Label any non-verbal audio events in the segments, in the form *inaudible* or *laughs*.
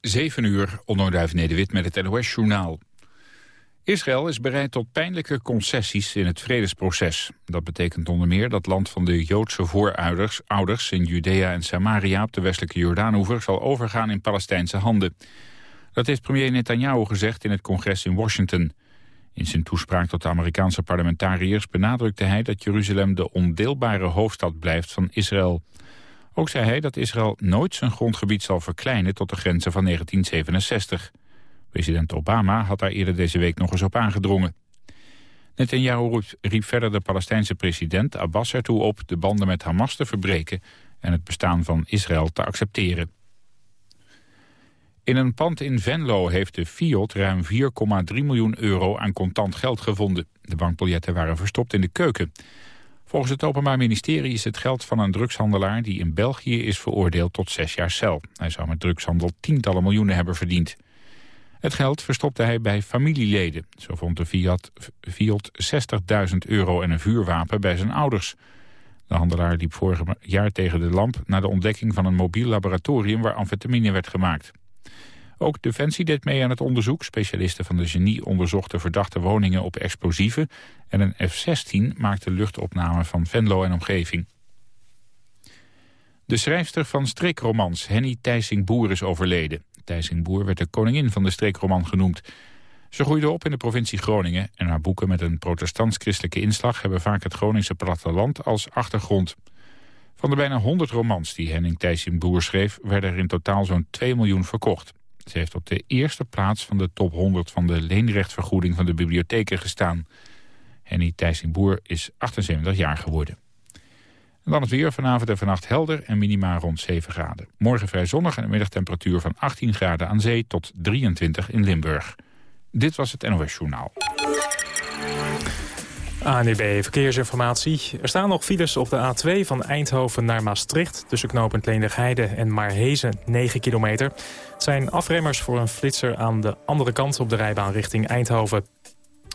7 uur, Onnoduif Nederwit met het NOS-journaal. Israël is bereid tot pijnlijke concessies in het vredesproces. Dat betekent onder meer dat land van de Joodse voorouders ouders in Judea en Samaria op de westelijke Jordaanoever zal overgaan in Palestijnse handen. Dat heeft premier Netanyahu gezegd in het congres in Washington. In zijn toespraak tot de Amerikaanse parlementariërs benadrukte hij dat Jeruzalem de ondeelbare hoofdstad blijft van Israël. Ook zei hij dat Israël nooit zijn grondgebied zal verkleinen tot de grenzen van 1967. President Obama had daar eerder deze week nog eens op aangedrongen. Netanyahu riep verder de Palestijnse president Abbas ertoe op de banden met Hamas te verbreken en het bestaan van Israël te accepteren. In een pand in Venlo heeft de Fiat ruim 4,3 miljoen euro aan contant geld gevonden. De bankbiljetten waren verstopt in de keuken. Volgens het Openbaar Ministerie is het geld van een drugshandelaar... die in België is veroordeeld tot zes jaar cel. Hij zou met drugshandel tientallen miljoenen hebben verdiend. Het geld verstopte hij bij familieleden. Zo vond de Fiat, Fiat 60.000 euro en een vuurwapen bij zijn ouders. De handelaar liep vorig jaar tegen de lamp... na de ontdekking van een mobiel laboratorium waar amfetamine werd gemaakt. Ook Defensie deed mee aan het onderzoek. Specialisten van de genie onderzochten verdachte woningen op explosieven... en een F-16 maakte luchtopname van Venlo en omgeving. De schrijfster van streekromans, Henny Thijsing-Boer, is overleden. Thijsing-Boer werd de koningin van de streekroman genoemd. Ze groeide op in de provincie Groningen... en haar boeken met een protestants-christelijke inslag... hebben vaak het Groningse platteland als achtergrond. Van de bijna 100 romans die Henning Thijsing-Boer schreef... werden er in totaal zo'n 2 miljoen verkocht. Ze heeft op de eerste plaats van de top 100 van de leenrechtvergoeding van de bibliotheken gestaan. Henny Thijsing-Boer is 78 jaar geworden. En dan het weer vanavond en vannacht helder en minima rond 7 graden. Morgen vrij zonnig en een middagtemperatuur van 18 graden aan zee tot 23 in Limburg. Dit was het NOS Journaal. ANEB Verkeersinformatie. Er staan nog files op de A2 van Eindhoven naar Maastricht... tussen knooppunt Leenderheide en Maarhezen, 9 kilometer. Het zijn afremmers voor een flitser aan de andere kant op de rijbaan richting Eindhoven.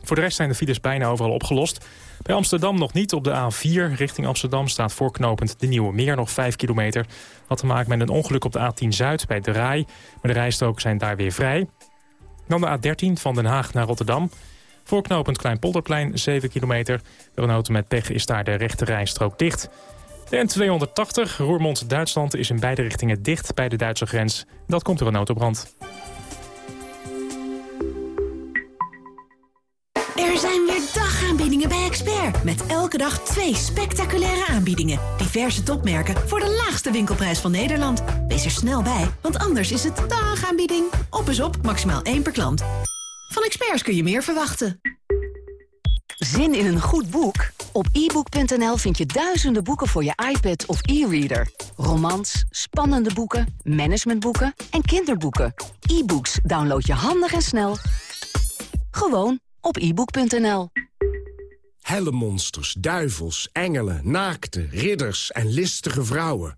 Voor de rest zijn de files bijna overal opgelost. Bij Amsterdam nog niet. Op de A4 richting Amsterdam staat voorknopend de Nieuwe Meer nog 5 kilometer. Had te maken met een ongeluk op de A10 Zuid bij de Rai. Maar de rijstroken zijn daar weer vrij. Dan de A13 van Den Haag naar Rotterdam... Voorknopend Kleinpolderplein, 7 kilometer. Door een auto met pech is daar de rechte rijstrook dicht. De N280, Roermond-Duitsland, is in beide richtingen dicht bij de Duitse grens. Dat komt door een autobrand. Er zijn weer dagaanbiedingen bij Expert. Met elke dag twee spectaculaire aanbiedingen. Diverse topmerken voor de laagste winkelprijs van Nederland. Wees er snel bij, want anders is het dagaanbieding. Op is op, maximaal één per klant. Van experts kun je meer verwachten. Zin in een goed boek? Op ebook.nl vind je duizenden boeken voor je iPad of e-reader. Romans, spannende boeken, managementboeken en kinderboeken. E-books download je handig en snel. Gewoon op ebook.nl. Helle monsters, duivels, engelen, naakte, ridders en listige vrouwen.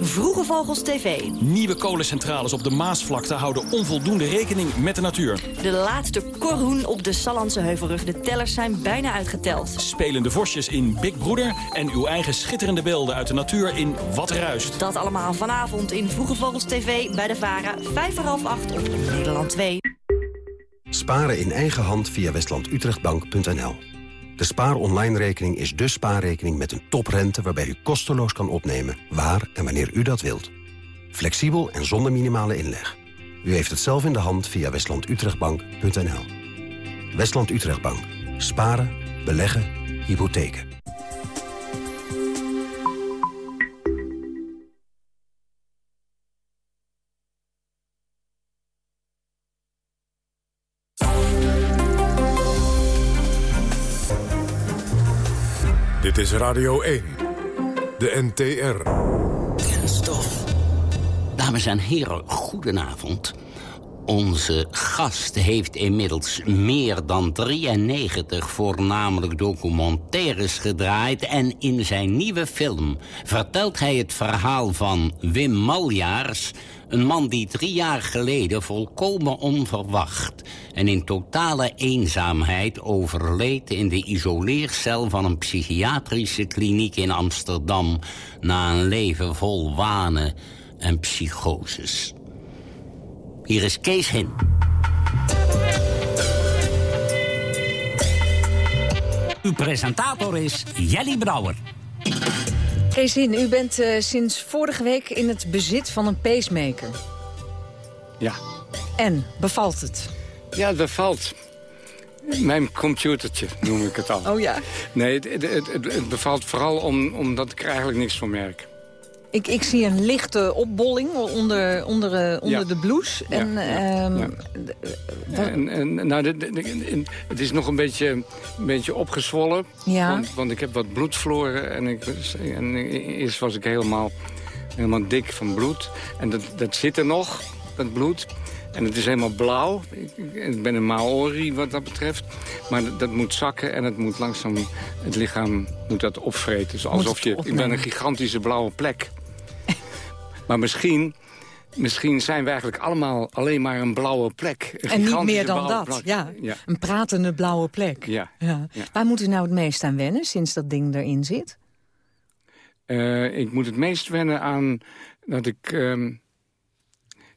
Vroege Vogels TV. Nieuwe kolencentrales op de Maasvlakte houden onvoldoende rekening met de natuur. De laatste korhoen op de Sallandse Heuvelrug. De tellers zijn bijna uitgeteld. Spelende vosjes in Big Broeder en uw eigen schitterende beelden uit de natuur in Wat Ruist. Dat allemaal vanavond in Vroege Vogels TV bij de VARA. Vijf voor half acht op Nederland 2. Sparen in eigen hand via westlandutrechtbank.nl de Spaar Online rekening is de spaarrekening met een toprente... waarbij u kosteloos kan opnemen waar en wanneer u dat wilt. Flexibel en zonder minimale inleg. U heeft het zelf in de hand via westlandutrechtbank.nl. Westland Utrechtbank. Sparen, beleggen, hypotheken. Radio 1, de NTR. Dames en heren, goedenavond. Onze gast heeft inmiddels meer dan 93 voornamelijk documentaires gedraaid... en in zijn nieuwe film vertelt hij het verhaal van Wim Maljaars... een man die drie jaar geleden volkomen onverwacht... en in totale eenzaamheid overleed in de isoleercel... van een psychiatrische kliniek in Amsterdam... na een leven vol wanen en psychoses. Hier is Kees Hin. Uw presentator is Jelly Brouwer. Hin, u bent uh, sinds vorige week in het bezit van een pacemaker. Ja. En, bevalt het? Ja, het bevalt. Mijn computertje noem ik het al. Oh ja? Nee, het, het, het, het bevalt vooral om, omdat ik er eigenlijk niks van merk. Ik, ik zie een lichte opbolling onder, onder, eh, onder de blouse. En, ja, um, en, en, nou, de, de, de, het is nog een beetje, een beetje opgezwollen. Ja. Want, want ik heb wat bloed verloren. En, ik, en eerst was ik helemaal, helemaal dik van bloed. En dat, dat zit er nog, dat bloed. En het is helemaal blauw. Ik, ik ben een Maori wat dat betreft. Maar dat, dat, moet zakken en het moet langzaam... Het lichaam moet dat opvreten. Dus alsof je... Ik ben een gigantische blauwe plek. Maar misschien... Misschien zijn we eigenlijk allemaal alleen maar een blauwe plek. Een en niet meer dan dat, ja. ja. Een pratende blauwe plek. Ja. ja. Waar moet u nou het meest aan wennen sinds dat ding erin zit? Uh, ik moet het meest wennen aan dat ik... Uh,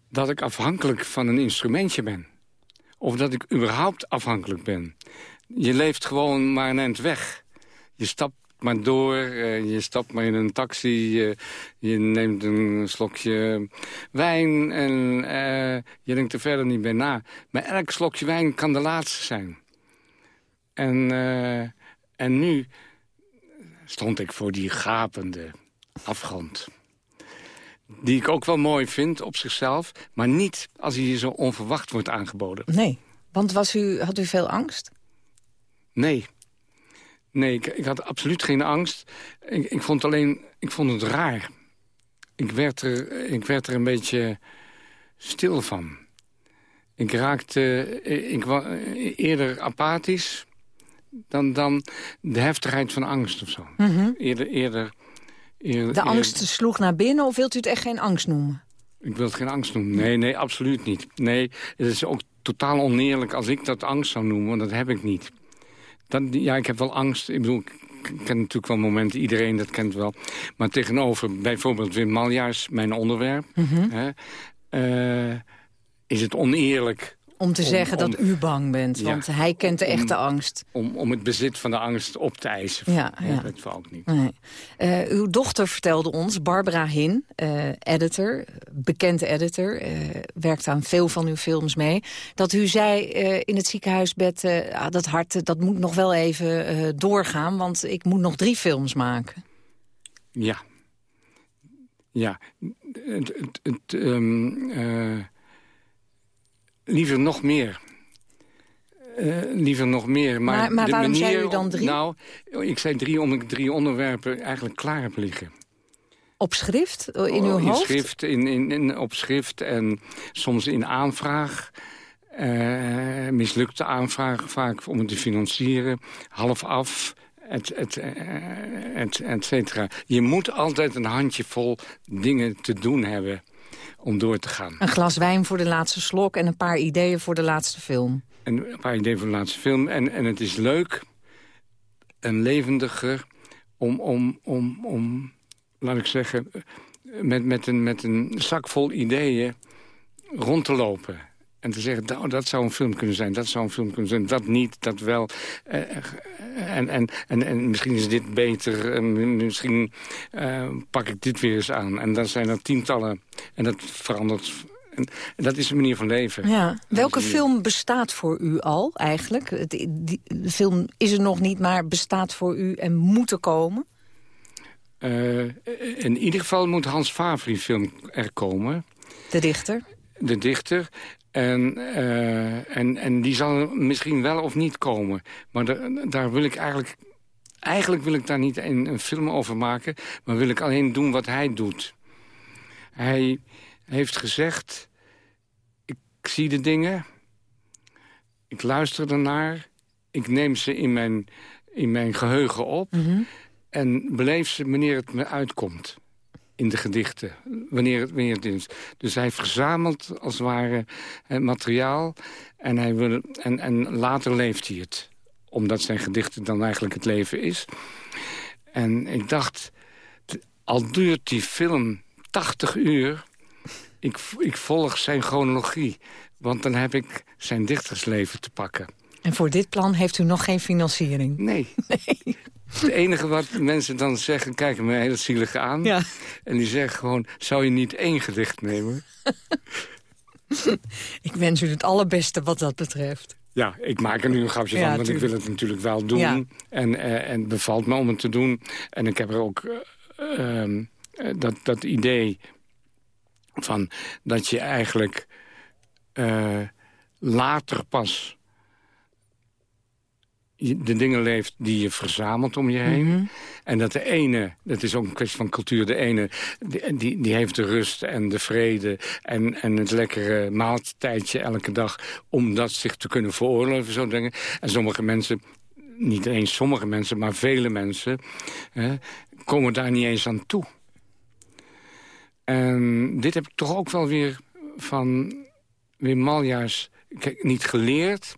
dat ik afhankelijk van een instrumentje ben. Of dat ik überhaupt afhankelijk ben. Je leeft gewoon maar een eind weg. Je stapt maar door, uh, je stapt maar in een taxi... je, je neemt een slokje wijn en uh, je denkt er verder niet bij na. Maar elk slokje wijn kan de laatste zijn. En, uh, en nu stond ik voor die gapende afgrond die ik ook wel mooi vind op zichzelf... maar niet als hij je zo onverwacht wordt aangeboden. Nee, want was u, had u veel angst? Nee. Nee, ik, ik had absoluut geen angst. Ik, ik, vond alleen, ik vond het raar. Ik werd, er, ik werd er een beetje stil van. Ik raakte ik was eerder apathisch dan, dan de heftigheid van angst of zo. Mm -hmm. Eerder... eerder de angst sloeg naar binnen of wilt u het echt geen angst noemen? Ik wil het geen angst noemen. Nee, nee, absoluut niet. Nee, het is ook totaal oneerlijk als ik dat angst zou noemen, want dat heb ik niet. Dat, ja, ik heb wel angst. Ik bedoel, ik ken natuurlijk wel momenten, iedereen dat kent wel. Maar tegenover bijvoorbeeld Wim Maljaars, mijn onderwerp... Mm -hmm. hè, uh, is het oneerlijk om te zeggen om, dat u bang bent, ja, want hij kent de echte om, angst. Om, om het bezit van de angst op te eisen. Ja, ja. Dat valt niet. Nee. Uh, uw dochter vertelde ons, Barbara Hin, uh, editor, bekende editor... Uh, werkt aan veel van uw films mee... dat u zei in het ziekenhuisbed, ah, dat hart dat moet nog wel even doorgaan... want ik moet nog drie films maken. Ja. Ja. Het... het, het um, Liever nog meer. Uh, liever nog meer. Maar, maar, maar de waarom manier, zei u dan drie? Nou, ik zei drie omdat ik drie onderwerpen eigenlijk klaar heb liggen. Op schrift? In uw oh, in hoofd? Schrift, in, in, in, op schrift en soms in aanvraag. Uh, mislukte aanvraag vaak om het te financieren. Half af, et, et, et, et cetera. Je moet altijd een handjevol dingen te doen hebben om door te gaan. Een glas wijn voor de laatste slok en een paar ideeën voor de laatste film. En een paar ideeën voor de laatste film. En, en het is leuk en levendiger om, om, om, om laat ik zeggen... Met, met, een, met een zak vol ideeën rond te lopen. En te zeggen, nou, dat zou een film kunnen zijn, dat zou een film kunnen zijn, dat niet, dat wel. En, en, en, en misschien is dit beter, en misschien uh, pak ik dit weer eens aan. En dan zijn er tientallen, en dat verandert. En, dat is een manier van leven. Ja. Welke film bestaat voor u al eigenlijk? De, die, de film is er nog niet, maar bestaat voor u en moet er komen? Uh, in ieder geval moet Hans Favri film er komen. De dichter? De dichter. En, uh, en, en die zal misschien wel of niet komen. Maar de, daar wil ik eigenlijk... Eigenlijk wil ik daar niet een, een, film over maken... maar wil ik alleen doen wat hij doet. Hij heeft gezegd... ik zie de dingen, ik luister ernaar, ik neem ze in mijn, in mijn geheugen op... Mhm. en beleef ze wanneer het me uitkomt in de gedichten. Wanneer het, wanneer het is. Dus hij verzamelt als het ware het materiaal en, hij wil, en, en later leeft hij het. Omdat zijn gedichten dan eigenlijk het leven is. En ik dacht, al duurt die film 80 uur... Ik, ik volg zijn chronologie. Want dan heb ik zijn dichtersleven te pakken. En voor dit plan heeft u nog geen financiering? Nee. *laughs* Het enige wat mensen dan zeggen, kijken me heel zielig aan. Ja. En die zeggen gewoon, zou je niet één gedicht nemen? *laughs* Ik wens u het allerbeste wat dat betreft. Ja, ik maak er nu een grapje Ja, van, want ik wil het natuurlijk wel doen. Ja. En, eh, en het bevalt me om het te doen. En ik heb er ook eh, ehm, eh, dat, dat idee van dat je eigenlijk later pas de dingen leeft die je verzamelt om je heen. Mhm. En dat de ene, dat is ook een kwestie van cultuur... de ene, die, die, die heeft de rust en de vrede... En, en het lekkere maaltijdje elke dag... om dat zich te kunnen veroorloven, zo dingen. En sommige mensen, niet eens sommige mensen... maar vele mensen, hè, komen daar niet eens aan toe. En dit heb ik toch ook wel weer van Wim Maljaars... kijk, niet geleerd...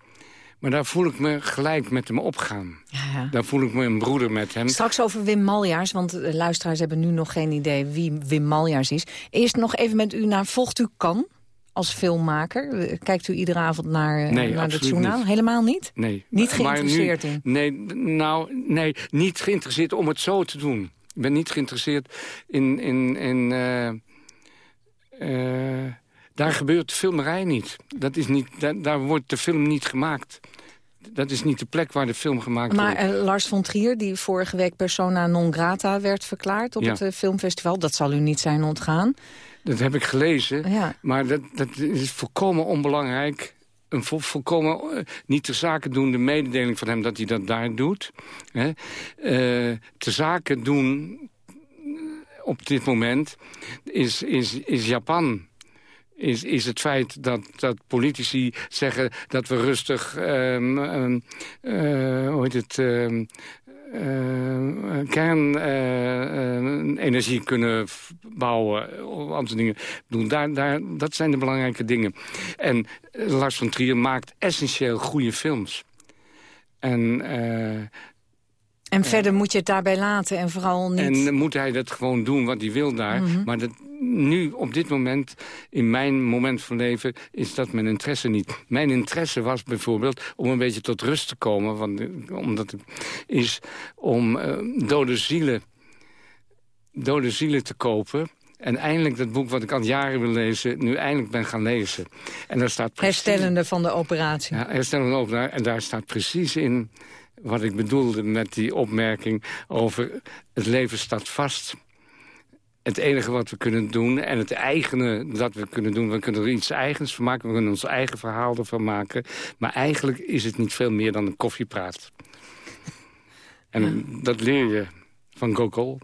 Maar daar voel ik me gelijk met hem opgaan. Ja. Daar voel ik me een broeder met hem. Straks over Wim Maljaars, want de luisteraars hebben nu nog geen idee wie Wim Maljaars is. Eerst nog even met u naar Volgt u kan als filmmaker? Kijkt u iedere avond naar, eh, Nee, naar het journaal? niet. Helemaal niet? Nee. Niet geïnteresseerd nu- in? Nee, nou, nee, niet geïnteresseerd om het zo te doen. Ik ben niet geïnteresseerd in... in, in eh, eh, daar gebeurt de filmerij niet. Dat is niet daar, daar wordt de film niet gemaakt. Dat is niet de plek waar de film gemaakt Maar wordt. eh, Lars von Trier, die vorige week persona non grata werd verklaard op Ja. het eh, filmfestival, dat zal u niet zijn ontgaan. Dat heb ik gelezen. Ja. Maar dat, dat is volkomen onbelangrijk. Een vol, volkomen eh, niet te zaken doende mededeling van hem dat hij dat daar doet. Hè. Te zaken doen op dit moment is, is, is Japan. Is, is het feit dat, dat politici zeggen dat we rustig eh, hoe heet het, ehm, eh, kernenergie kunnen bouwen. Of andere dingen. Bedoel, daar, daar, dat zijn de belangrijke dingen. En eh, Lars von Trier maakt essentieel goede films. En, En verder moet je het daarbij laten en vooral niet... en moet hij dat gewoon doen wat hij wil daar. Mhm. Maar dat, nu, op dit moment, in mijn moment van leven... is dat mijn interesse niet. Mijn interesse was bijvoorbeeld om een beetje tot rust te komen. Want, eh, omdat het is om eh, dode zielen... dode zielen te kopen... En eindelijk dat boek wat ik al jaren wil lezen... nu eindelijk ben gaan lezen. En daar staat precies... Herstellende van de operatie. Ja, herstellende operatie. En daar staat precies in wat ik bedoelde met die opmerking over het leven staat vast. Het enige wat we kunnen doen en het eigene dat we kunnen doen... we kunnen er iets eigens van maken, we kunnen ons eigen verhaal ervan maken. Maar eigenlijk is het niet veel meer dan een koffiepraat. *laughs* En dat leer je van Gogol.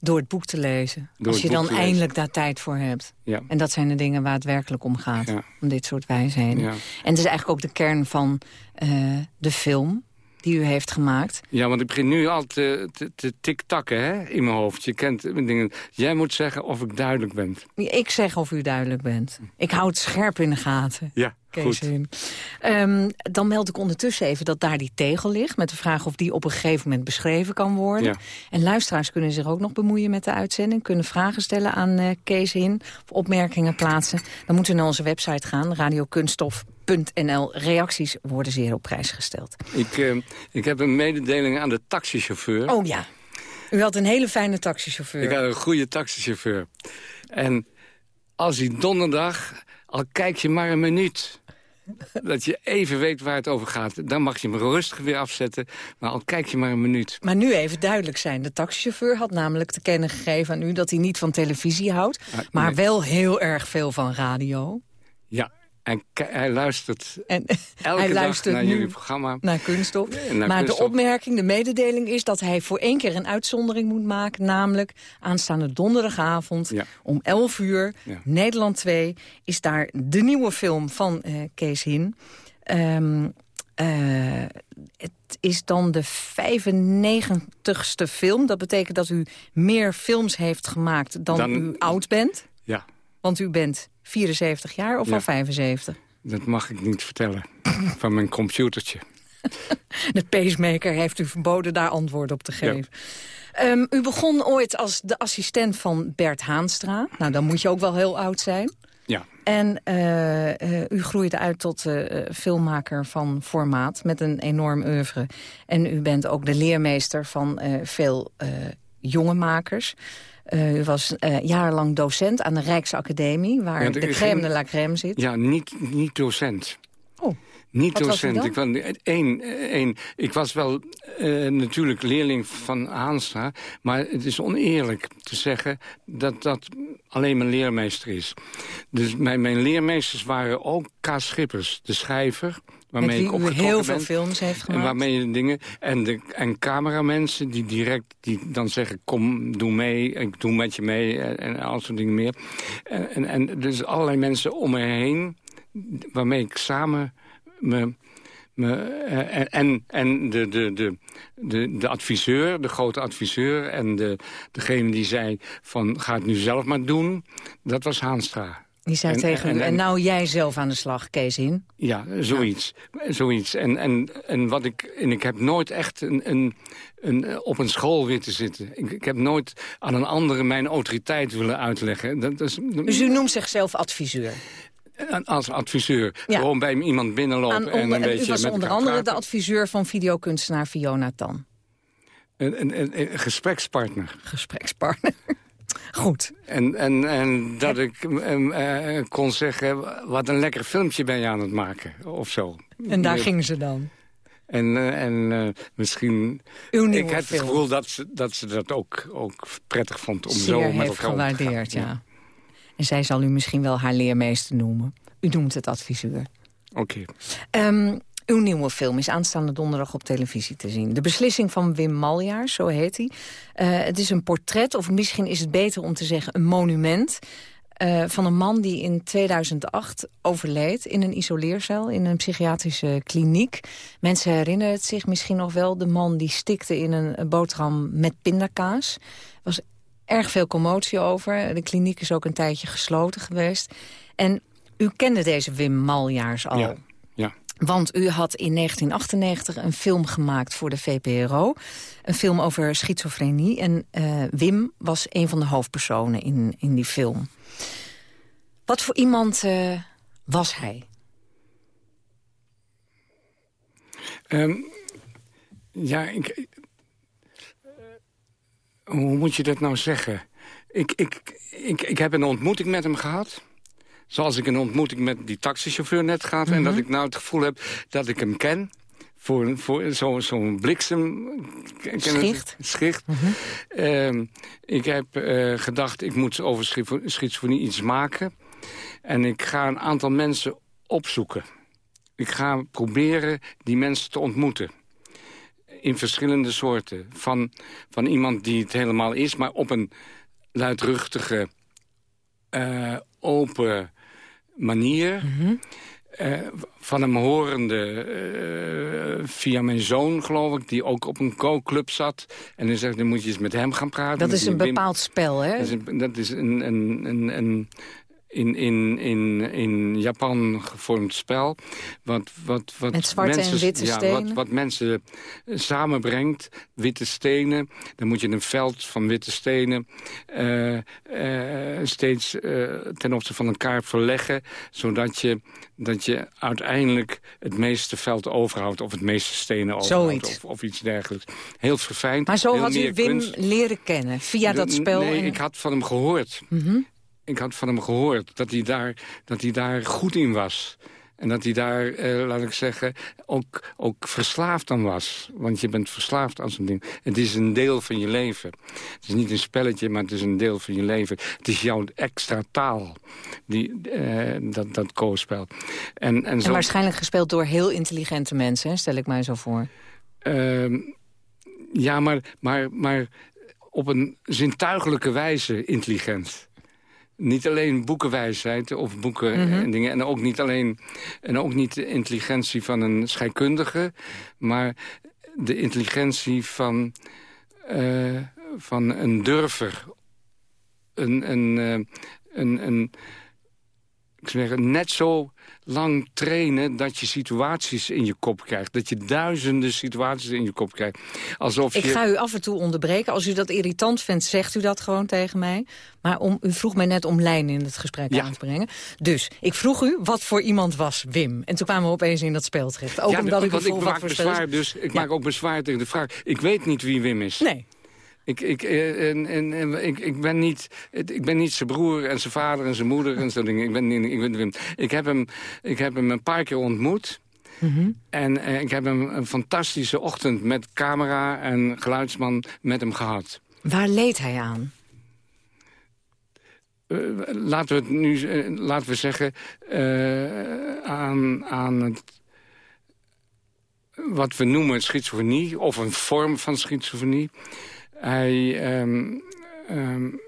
Door het boek te lezen. Door als je dan lezen. eindelijk daar tijd voor hebt. Ja. En dat zijn de dingen waar het werkelijk om gaat. Ja. Om dit soort wijsheden. Ja. En het is eigenlijk ook de kern van eh, de film die u heeft gemaakt. Ja, want ik begin nu al te, te, te tik-takken hè, in mijn hoofd. Je kent dingen. Jij moet zeggen of ik duidelijk ben. Ik zeg of u duidelijk bent. Ik hou het scherp in de gaten. Ja, Kees goed. Ehm, dan meld ik ondertussen even dat daar die tegel ligt... met de vraag of die op een gegeven moment beschreven kan worden. Ja. En luisteraars kunnen zich ook nog bemoeien met de uitzending... kunnen vragen stellen aan eh, Kees Hin of opmerkingen plaatsen. Dan moeten we naar onze website gaan, radiokunststof.nl. Reacties worden zeer op prijs gesteld. Ik, eh, ik heb een mededeling aan de taxichauffeur. Oh ja, u had een hele fijne taxichauffeur. Ik had een goede taxichauffeur. En als hij donderdag, al kijk je maar een minuut... dat je even weet waar het over gaat... dan mag je hem rustig weer afzetten. Maar al kijk je maar een minuut. Maar nu even duidelijk zijn. De taxichauffeur had namelijk te kennen gegeven aan u... dat hij niet van televisie houdt, Ah, maar nee. wel heel erg veel van radio. Ja, En hij luistert en, *laughs* elke hij dag luistert naar nu jullie programma. Naar Kunststof. Naar maar Kunststof. de opmerking, de mededeling is dat hij voor één keer een uitzondering moet maken. Namelijk aanstaande donderdagavond Ja. om 11 uur, Ja. Nederland 2, is daar de nieuwe film van eh, Kees Hin. Ehm, eh, het is dan de 95ste film. Dat betekent dat u meer films heeft gemaakt dan, Dan- u oud bent. Ja, Want u bent 74 jaar of Ja. al 75? dat mag ik niet vertellen. *laughs* Van mijn computertje. *laughs* De pacemaker heeft u verboden daar antwoord op te geven. Ehm, u begon ooit als de assistent van Bert Haanstra. Nou, dan moet je ook wel heel oud zijn. Ja. En eh, eh, u groeide uit tot eh, filmmaker van formaat met een enorm oeuvre. En u bent ook de leermeester van veel jonge makers. Eh, u was eh, jarenlang docent aan de Rijksacademie... waar Ja, de crème de la crème zit. Ja, niet, niet docent. Oh, Niet Wat docent. dan? Ik, was, één, één, ik was wel eh, natuurlijk leerling van Haanstra... maar het is oneerlijk te zeggen dat dat alleen mijn leermeester is. Dus mijn, mijn leermeesters waren ook K. Schippers, de schrijver... waarmee ik opgetrokken heel veel ben. films heeft En gemaakt. waarmee je dingen. En, de, en cameramensen die direct die dan zeggen: Kom, doe mee, ik doe met je mee. En, en al soort dingen meer. En, en, en dus allerlei mensen om me heen. waarmee ik samen me. me eh, en en, en de, de, de, de, de adviseur, de grote adviseur. en de, degene die zei: van ga het nu zelf maar doen. Dat was Haanstra. Die zei En- tegen en- u, en, en- nou jij zelf aan de slag, Kees in. Ja, zoiets. zoiets. En, en, en, wat ik, en ik heb nooit echt een, een, een, eh, op een school weer te zitten. Ik, ik heb nooit aan een andere mijn autoriteit willen uitleggen. Dat, dat is, Dus u noemt zichzelf adviseur. als adviseur. Ja. Gewoon bij iemand binnenlopen en een en beetje u was met onder andere de adviseur van videokunstenaar Fiona Tan. Een, een, een gesprekspartner. Gesprekspartner. Goed. En, en, en dat ik eh, kon zeggen, wat een lekker filmpje ben je aan het maken. Of zo. En daar ging ze dan. En, eh, en eh, misschien... Ik heb film. het gevoel dat ze dat, ze dat ook, ook prettig vond om Zeer zo met elkaar om te gaan. gewaardeerd, ja. En zij zal u misschien wel haar leermeester noemen. U noemt het adviseur. Oké. Ehm, uw nieuwe film is aanstaande donderdag op televisie te zien. De beslissing van Wim Maljaars, zo heet hij. Eh, het is een portret, of misschien is het beter om te zeggen een monument... eh, van een man die in 2008 overleed in een isoleercel... in een psychiatrische kliniek. Mensen herinneren het zich misschien nog wel. De man die stikte in een boterham met pindakaas. Was erg veel commotie over. De kliniek is ook een tijdje gesloten geweest. En u kende deze Wim Maljaars al. Ja. Want u had in 1998 een film gemaakt voor de VPRO. Een film over schizofrenie. En eh, Wim was een van de hoofdpersonen in, in die film. Wat voor iemand eh, was hij? Ehm, ja, ik... eh, Hoe moet je dat nou zeggen? Ik, ik, ik, ik heb een ontmoeting met hem gehad. Zoals ik een ontmoeting met die taxichauffeur net gehad. En dat ik nou het gevoel heb dat ik hem ken. Voor, voor zo'n zo bliksem... ken het? Schicht. Schicht. Ehm, ik heb eh, gedacht, ik moet over schizofrenie iets maken. En ik ga een aantal mensen opzoeken. Ik ga proberen die mensen te ontmoeten. In verschillende soorten. Van, van iemand die het helemaal is, maar op een luidruchtige, eh, open manier. Eh, van hem horende eh, via mijn zoon, geloof ik, die ook op een co-club zat. En dan zegt, dan moet je eens met hem gaan praten. Dat is een Wim. bepaald spel, hè? Dat is een, dat is een, een, een, een in, in, in, in Japan gevormd spel. Wat, wat, wat Met zwarte en mensen, witte ja, stenen. Wat, wat mensen eh, samenbrengt. Witte stenen. Dan moet je een veld van witte stenen eh, eh, steeds ten opzichte van elkaar verleggen. Zodat je, dat je uiteindelijk het meeste veld overhoudt. Of het meeste stenen overhoudt. Of, of iets dergelijks. Heel verfijnd. Maar zo had u Wim kunst. leren kennen, via dat spel. Nee, en- ik had van hem gehoord. Mhm. Ik had van hem gehoord dat hij daar, dat hij daar goed in was. En dat hij daar, eh, laat ik zeggen, ook, ook verslaafd aan was. Want je bent verslaafd aan zo'n ding. Het is een deel van je leven. Het is niet een spelletje, maar het is een deel van je leven. Het is jouw extra taal, die, eh, dat, dat. En, en, en waarschijnlijk gespeeld door heel intelligente mensen, stel ik mij zo voor. Ehm, ja, maar, maar, maar op een zintuigelijke wijze intelligent niet alleen boekenwijsheid of boeken en mhm. dingen. En ook niet alleen en ook niet de intelligentie van een scheikundige, maar de intelligentie van, uh, van een durver. Een, een, uh, een, een, ik zeg, net zo lang trainen dat je situaties in je kop krijgt. Dat je duizenden situaties in je kop krijgt. Alsof ik ga u af en toe onderbreken. Als u dat irritant vindt, zegt u dat gewoon tegen mij. Maar om, u vroeg mij net om lijn in het gesprek aan te brengen. Dus ik vroeg u wat voor iemand was Wim. En toen kwamen we opeens in dat spel terecht. Ook ja, omdat want, ik maak bezwaar, dus ik maak ook bezwaar tegen de vraag. Ik weet niet wie Wim is. Nee. Ik, ik, eh, en, en, en, ik, ik, ben niet, ik ben niet zijn broer en zijn vader en zijn moeder en zo dingen. Ik, ben, ik, ben, ik, heb hem, ik heb hem een paar keer ontmoet. Mhm. En eh, ik heb hem een fantastische ochtend met camera en geluidsman met hem gehad. Waar leed hij aan? Uh, laten we het nu uh, laten we zeggen aan, aan het wat we noemen schizofrenie of een vorm van schizofrenie. Hij... Um, um,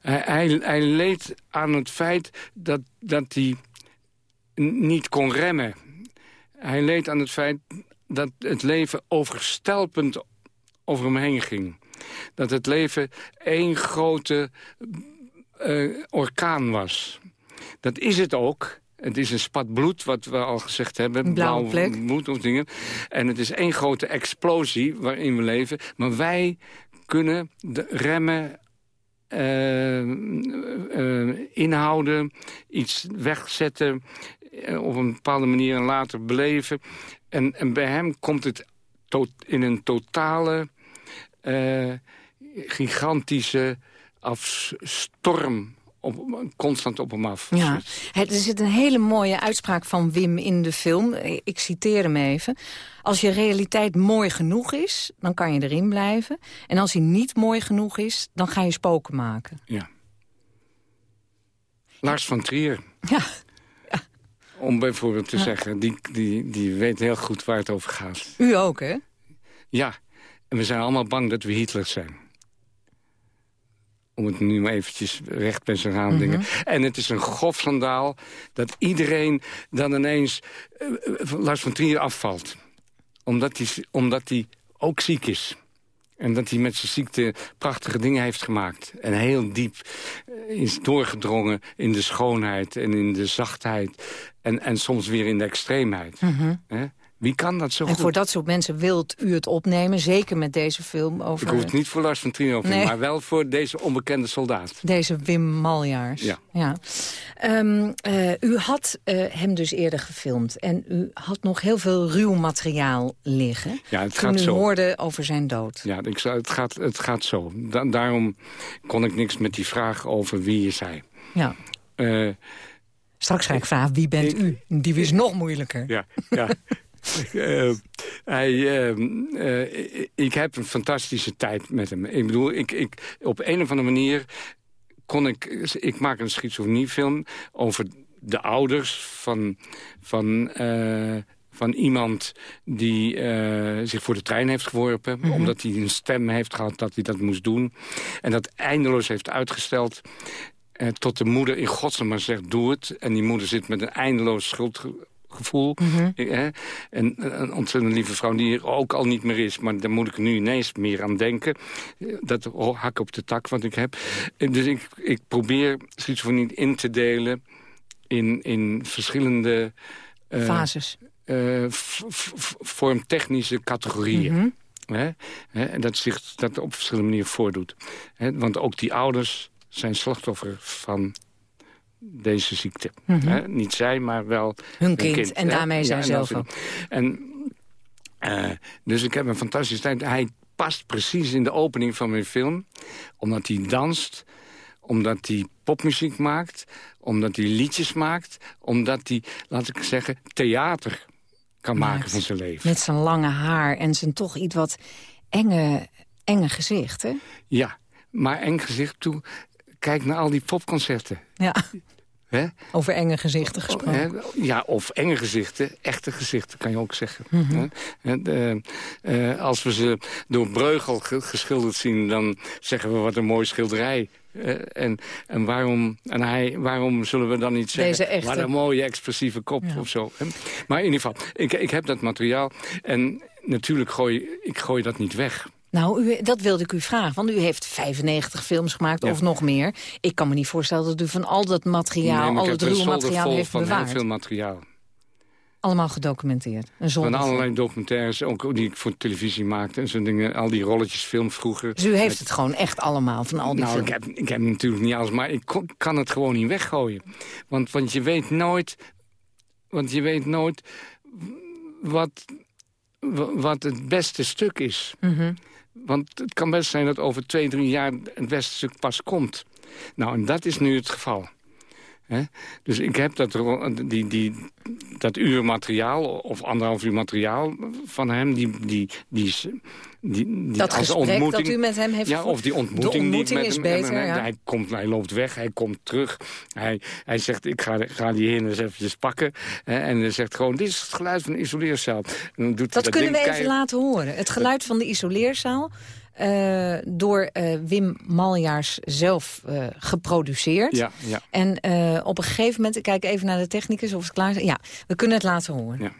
hij, hij, hij, leed aan het feit dat, dat hij niet kon remmen. Hij leed aan het feit dat het leven overstelpend over hem heen ging. Dat het leven één grote uh, orkaan was. Dat is het ook. Het is een spat bloed, wat we al gezegd hebben. Blauw bloed of dingen. En het is één grote explosie waarin we leven. Maar wij kunnen de remmen uh, uh, inhouden, iets wegzetten... Uh, op een bepaalde manier en later beleven. En, en bij hem komt het in een totale, gigantische afstorm op, constant op hem af. Ja. Er zit een hele mooie uitspraak van Wim in de film. Ik citeer hem even. Als je realiteit mooi genoeg is, dan kan je erin blijven. En als hij niet mooi genoeg is, dan ga je spoken maken. Ja. Lars van Trier. Ja. Om bijvoorbeeld te zeggen, die, die, die weet heel goed waar het over gaat. U ook, hè? Ja, en we zijn allemaal bang dat we Hitler zijn om het nu maar eventjes recht bij zijn raam dingen. Mhm. En het is een gofschandaal dat iedereen dan ineens uh, Lars van Trier afvalt. Omdat hij, omdat hij ook ziek is. En dat hij met zijn ziekte prachtige dingen heeft gemaakt. En heel diep eh, is doorgedrongen in de schoonheid en in de zachtheid. En, en soms weer in de extreemheid. Mm wie kan dat zo en goed? voor dat soort mensen wilt u het opnemen, zeker met deze film over... Ik hoef het niet voor Lars van Trier nee. maar wel voor deze onbekende soldaat. Deze Wim Maljaars. Ja. ja. Um, uh, u had uh, hem dus eerder gefilmd en u had nog heel veel ruw materiaal liggen. Ja, het gaat u zo. hoorde over zijn dood. Ja, ik het, gaat, het gaat zo. Da daarom kon ik niks met die vraag over wie is hij. Ja. Uh, Straks ga ik vragen, wie bent ik, u? Die is nog moeilijker. Ja, ja. Uh, *laughs* hij, uh, uh, ik heb een fantastische tijd met hem. Ik bedoel, ik, ik, op een of andere manier kon ik... Ik maak een schizofreniefilm over de ouders van... van van iemand die zich voor de trein heeft geworpen... Mm -hmm. omdat hij een stem heeft gehad dat hij dat moest doen. En dat eindeloos heeft uitgesteld... tot de moeder in godsnaam maar zegt, doe het. En die moeder zit met een eindeloos schuld gevoel. Mm -hmm. hè? En een ontzettend lieve vrouw die er ook al niet meer is. Maar daar moet ik nu ineens meer aan denken. Dat hak op de tak wat ik heb. En dus ik, ik probeer schizofrenie in te delen in, in verschillende... Uh, Fases. Uh, vormtechnische categorieën. Mm -hmm. hè? En dat zich dat op verschillende manieren voordoet. Want ook die ouders zijn slachtoffer van deze ziekte. Mm -hmm. niet zij, maar wel hun kind. kind en daarmee zijn ja, zelf ook. En, uh, dus ik heb een fantastische tijd. Hij past precies in de opening van mijn film. Omdat hij danst, omdat hij popmuziek maakt... omdat hij liedjes maakt, omdat hij, laat ik zeggen, theater kan maken van zijn leven. Met zijn lange haar en zijn toch iets wat enge, enge gezicht, hè? Ja, maar eng gezicht toe. Kijk naar al die popconcerten. Ja. Over enge gezichten gesproken. Ja, of enge gezichten, echte gezichten, kan je ook zeggen. Mhm. uh, als we ze door Breugel geschilderd zien, dan zeggen we wat een mooi schilderij. en en, waarom, en hij, waarom zullen we dan niet zeggen... Deze Wat een mooie expressieve kop of zo. Maar in ieder geval, ik, ik heb dat materiaal. En natuurlijk gooi ik gooi dat niet weg. Nou, u, dat wilde ik u vragen, want u heeft 95 films gemaakt of nog meer. Ik kan me niet voorstellen dat u van al dat materiaal, al het ruwe materiaal heeft van bewaard. heel veel materiaal. Allemaal gedocumenteerd? Een van allerlei documentaires, ook die ik voor televisie maakte. En zo'n dingen, al die rolletjes film vroeger. Dus u heeft het gewoon echt allemaal, van al die nou? Ik heb, ik heb natuurlijk niet alles, maar ik kan het gewoon niet weggooien. Want, want je weet nooit... Want je weet nooit wat, wat het beste stuk is. Mm want het kan best zijn dat over twee, drie jaar het beste stuk pas komt. Nou, en dat is nu het geval. Dus ik heb dat, die, die, dat uur materiaal, of anderhalf uur materiaal van hem... die, die, die, die, die dat als ontmoeting, dat u met hem heeft Ja, of die ontmoeting, de ontmoeting die is met beter, hem, ja. hij, komt, hij loopt weg, hij komt terug. Hij, hij zegt, ik ga, ga die heren eens eventjes pakken. Hè, en hij zegt gewoon, dit is het geluid van de isoleerzaal. En dan doet dat, dat kunnen we even laten horen. Het geluid van de isoleerzaal... Uh, door uh, Wim Maljaars zelf uh, geproduceerd. Ja, ja. En op een gegeven moment, ik kijk even naar de technicus of het klaar is. Ja, we kunnen het laten horen. Ja.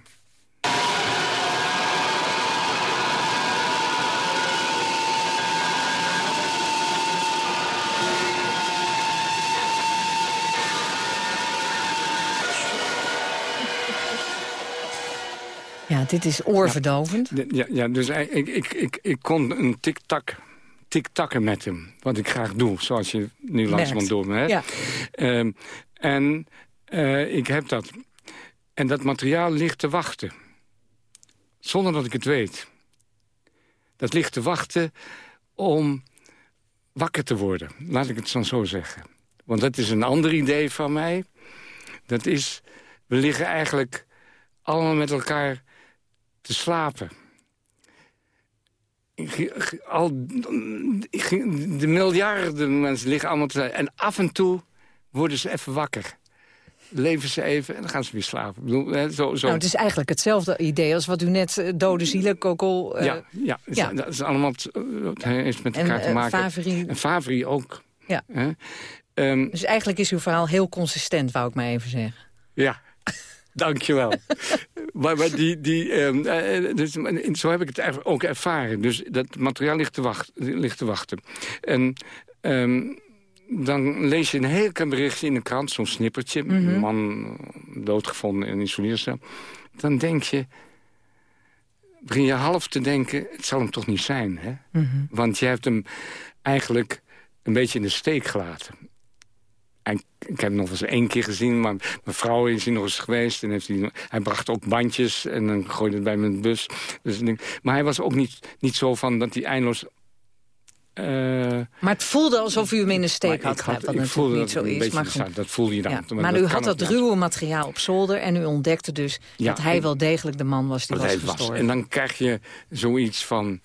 Dit is oorverdovend. Ja, ja, ja dus ik, ik, ik, ik kon een tik-tak tik-takken met hem. Wat ik graag doe, zoals je nu langzamerhand door me hebt. Ja. Um, en uh, ik heb dat. En dat materiaal ligt te wachten. Zonder dat ik het weet. Dat ligt te wachten om wakker te worden. Laat ik het dan zo zeggen. Want dat is een ander idee van mij. Dat is, we liggen eigenlijk allemaal met elkaar te slapen. Al, de miljarden mensen liggen allemaal te En af en toe worden ze even wakker. Leven ze even en dan gaan ze weer slapen. Bedoel, hè, zo, zo. Nou, het is eigenlijk hetzelfde idee als wat u net uh, dode zielen, kokkel... Uh, ja, ja, ja, dat is allemaal heeft met elkaar en, te maken. Uh, Favri. En Favri ook. Ja. Hè? Um, dus eigenlijk is uw verhaal heel consistent, wou ik maar even zeggen. Ja, dankjewel. *laughs* maar, maar die, die, um, uh, dus, zo heb ik het ook ervaren. Dus dat materiaal ligt te, wacht, ligt te wachten. En um, dan lees je een heel klein berichtje in de krant, zo'n snippertje. Mm -hmm. man doodgevonden in isoleercel. Dan denk je, begin je half te denken, het zal hem toch niet zijn. Hè? Mm -hmm. Want je hebt hem eigenlijk een beetje in de steek gelaten. Ik heb hem nog eens één keer gezien, maar mijn vrouw is hier nog eens geweest. En heeft hij, hij bracht ook bandjes en dan gooide het bij mijn bus. Dus, maar hij was ook niet, niet zo van dat hij eindeloos... Uh, maar het voelde alsof u hem in de steek had, had, wat ik natuurlijk niet zo is. Maar goed. dat voelde je dan. Ja, maar, maar u had dat ruwe materiaal op zolder en u ontdekte dus ja, dat hij wel degelijk de man was die was gestorven. En dan krijg je zoiets van,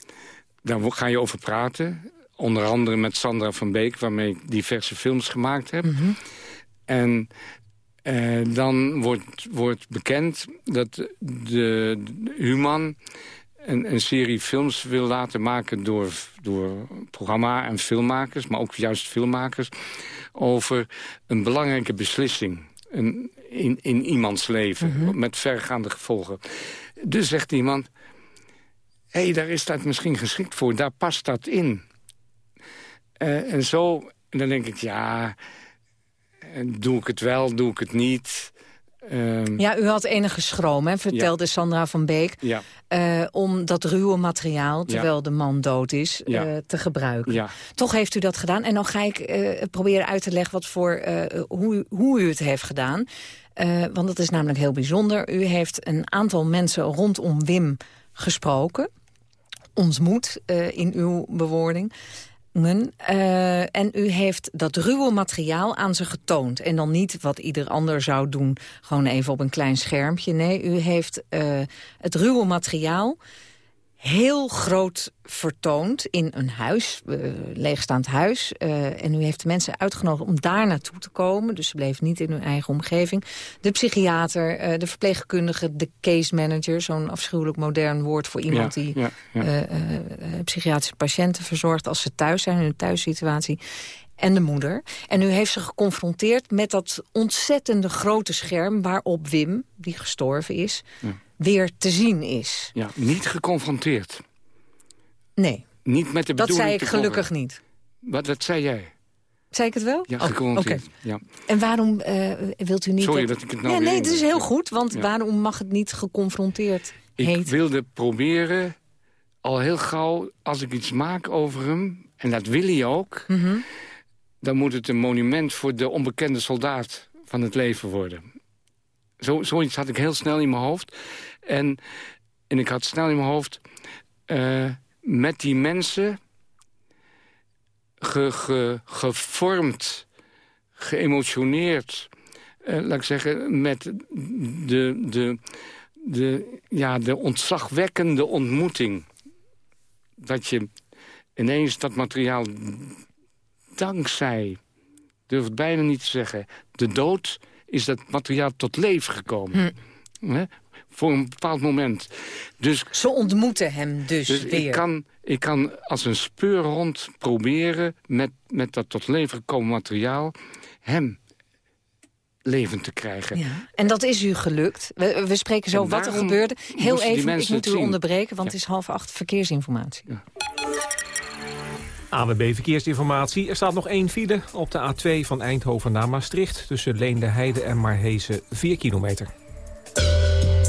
daar ga je over praten onder andere met Sandra van Beek, waarmee ik diverse films gemaakt heb. Mm -hmm. En uh, dan wordt, wordt bekend dat de, de Human een, een, serie films wil laten maken... door, door programma- en filmmakers, maar ook juist filmmakers... over een belangrijke beslissing een, in, in iemands leven, Mhm. met vergaande gevolgen. Dus zegt iemand, hé, hey, daar is dat misschien geschikt voor, daar past dat in... Uh, en zo, en dan denk ik, ja, doe ik het wel, doe ik het niet. Um, ja, u had enige schroom, hè, vertelde ja. Sandra van Beek... Ja. Uh, om dat ruwe materiaal, terwijl ja. de man dood is, uh, te gebruiken. Ja. Toch heeft u dat gedaan. En dan ga ik proberen uit te leggen wat voor, hoe, hoe u het heeft gedaan. want dat is namelijk heel bijzonder. U heeft een aantal mensen rondom Wim gesproken ontmoet in uw bewoording. Uh, en u heeft dat ruwe materiaal aan ze getoond. En dan niet wat ieder ander zou doen, gewoon even op een klein schermpje. Nee, u heeft uh, het ruwe materiaal heel groot vertoond in een huis, uh, leegstaand huis. Uh, en u heeft de mensen uitgenodigd om daar naartoe te komen. Dus ze bleven niet in hun eigen omgeving. De psychiater, uh, de verpleegkundige, de case manager... zo'n afschuwelijk modern woord voor iemand die ja, ja. psychiatrische patiënten verzorgt... als ze thuis zijn, in hun thuissituatie en de moeder. En u heeft ze geconfronteerd met dat ontzettende grote scherm... waarop Wim, die gestorven is, ja weer te zien is. Ja, niet geconfronteerd. Nee. Niet met de Dat zei ik gelukkig niet. Wat, dat zei jij? Zei ik het wel? Ja, geconfronteerd. Oh, okay. ja. En waarom uh, wilt u niet... Sorry dat, ik het nou ja, Nee, het is heel goed, want waarom mag het niet geconfronteerd Ik wilde proberen, al heel gauw, als ik iets maak over hem... en dat wil hij ook... Mm -hmm. dan moet het een monument voor de onbekende soldaat van het leven worden. Zo, zoiets had ik heel snel in mijn hoofd. En, en ik had snel in mijn hoofd... Uh, met die mensen ge, ge, gevormd, geëmotioneerd... Uh, laat ik zeggen, met de, de, de, ja, de ontzagwekkende ontmoeting. Dat je ineens dat materiaal dankzij, durf het bijna niet te zeggen... de dood is dat materiaal tot leven gekomen. Hm. Voor een bepaald moment. Dus, Ze ontmoeten hem dus, dus weer. Ik kan, ik kan als een speurhond proberen met, met dat tot leven gekomen materiaal... hem levend te krijgen. Ja. En dat is u gelukt. We, we spreken zo wat er gebeurde. Heel even, ik moet u onderbreken, want het is half acht verkeersinformatie. Ja. AWB Verkeersinformatie. Er staat nog één file op de A2 van Eindhoven naar Maastricht... tussen Leende Heide en Marhezen, 4 kilometer.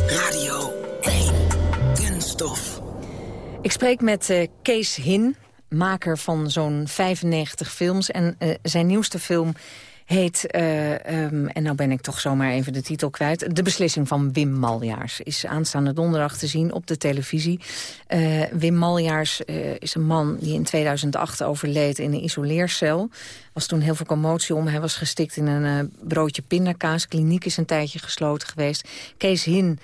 Radio 1, Kunststof. Ik spreek met uh, Kees Hin, maker van zo'n 95 films. En uh, zijn nieuwste film heet, uh, um, en nou ben ik toch zomaar even de titel kwijt... De beslissing van Wim Maljaars is aanstaande donderdag te zien op de televisie. Uh, Wim Maljaars uh, is een man die in 2008 overleed in een isoleercel. was toen heel veel commotie om. Hij was gestikt in een broodje pindakaas. Kliniek is een tijdje gesloten geweest. Kees Hin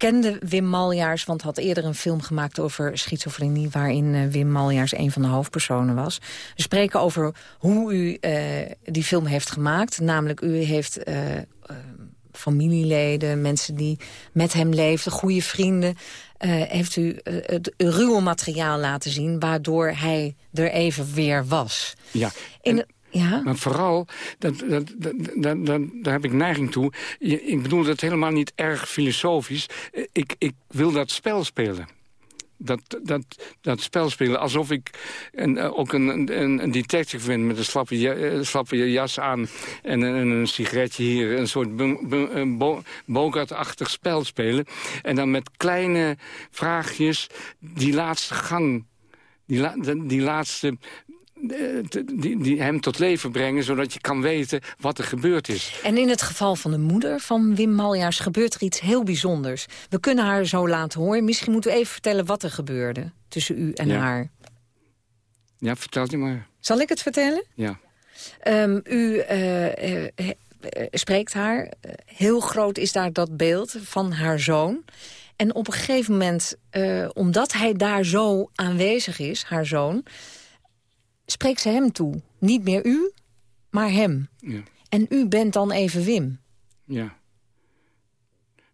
kende Wim Maljaars, want had eerder een film gemaakt over schizofrenie... waarin uh, Wim Maljaars een van de hoofdpersonen was. We spreken over hoe u uh, die film heeft gemaakt. Namelijk, u heeft uh, familieleden, mensen die met hem leefden, goede vrienden... heeft u het ruwe materiaal laten zien, waardoor hij er even weer was. Ja, In, ja? Maar vooral, dat, dat, dat, daar heb ik neiging toe. Ik bedoel dat helemaal niet erg filosofisch. Ik, ik wil dat spel spelen. Dat, dat, dat spel spelen, alsof ik een, ook een, een, een detective ben... met een slappe, eh, slappe jas aan en een, een sigaretje hier... een soort bo, Bogart-achtig spel spelen. En dan met kleine vraagjes die laatste gang die, la, die laatste die, die hem tot leven brengen... zodat je kan weten wat er gebeurd is. En in het geval van de moeder van Wim Maljaars gebeurt er iets heel bijzonders. We kunnen haar zo laten horen. Misschien moeten we even vertellen wat er gebeurde tussen u en haar. Ja, vertel je maar. Zal ik het vertellen? Ja. Um, u uh, uh, spreekt haar. Heel groot is daar dat beeld van haar zoon. En op een gegeven moment, uh, omdat hij daar zo aanwezig is, haar zoon spreekt ze hem toe. Niet meer u, maar hem. Ja. En u bent dan even Wim. Ja.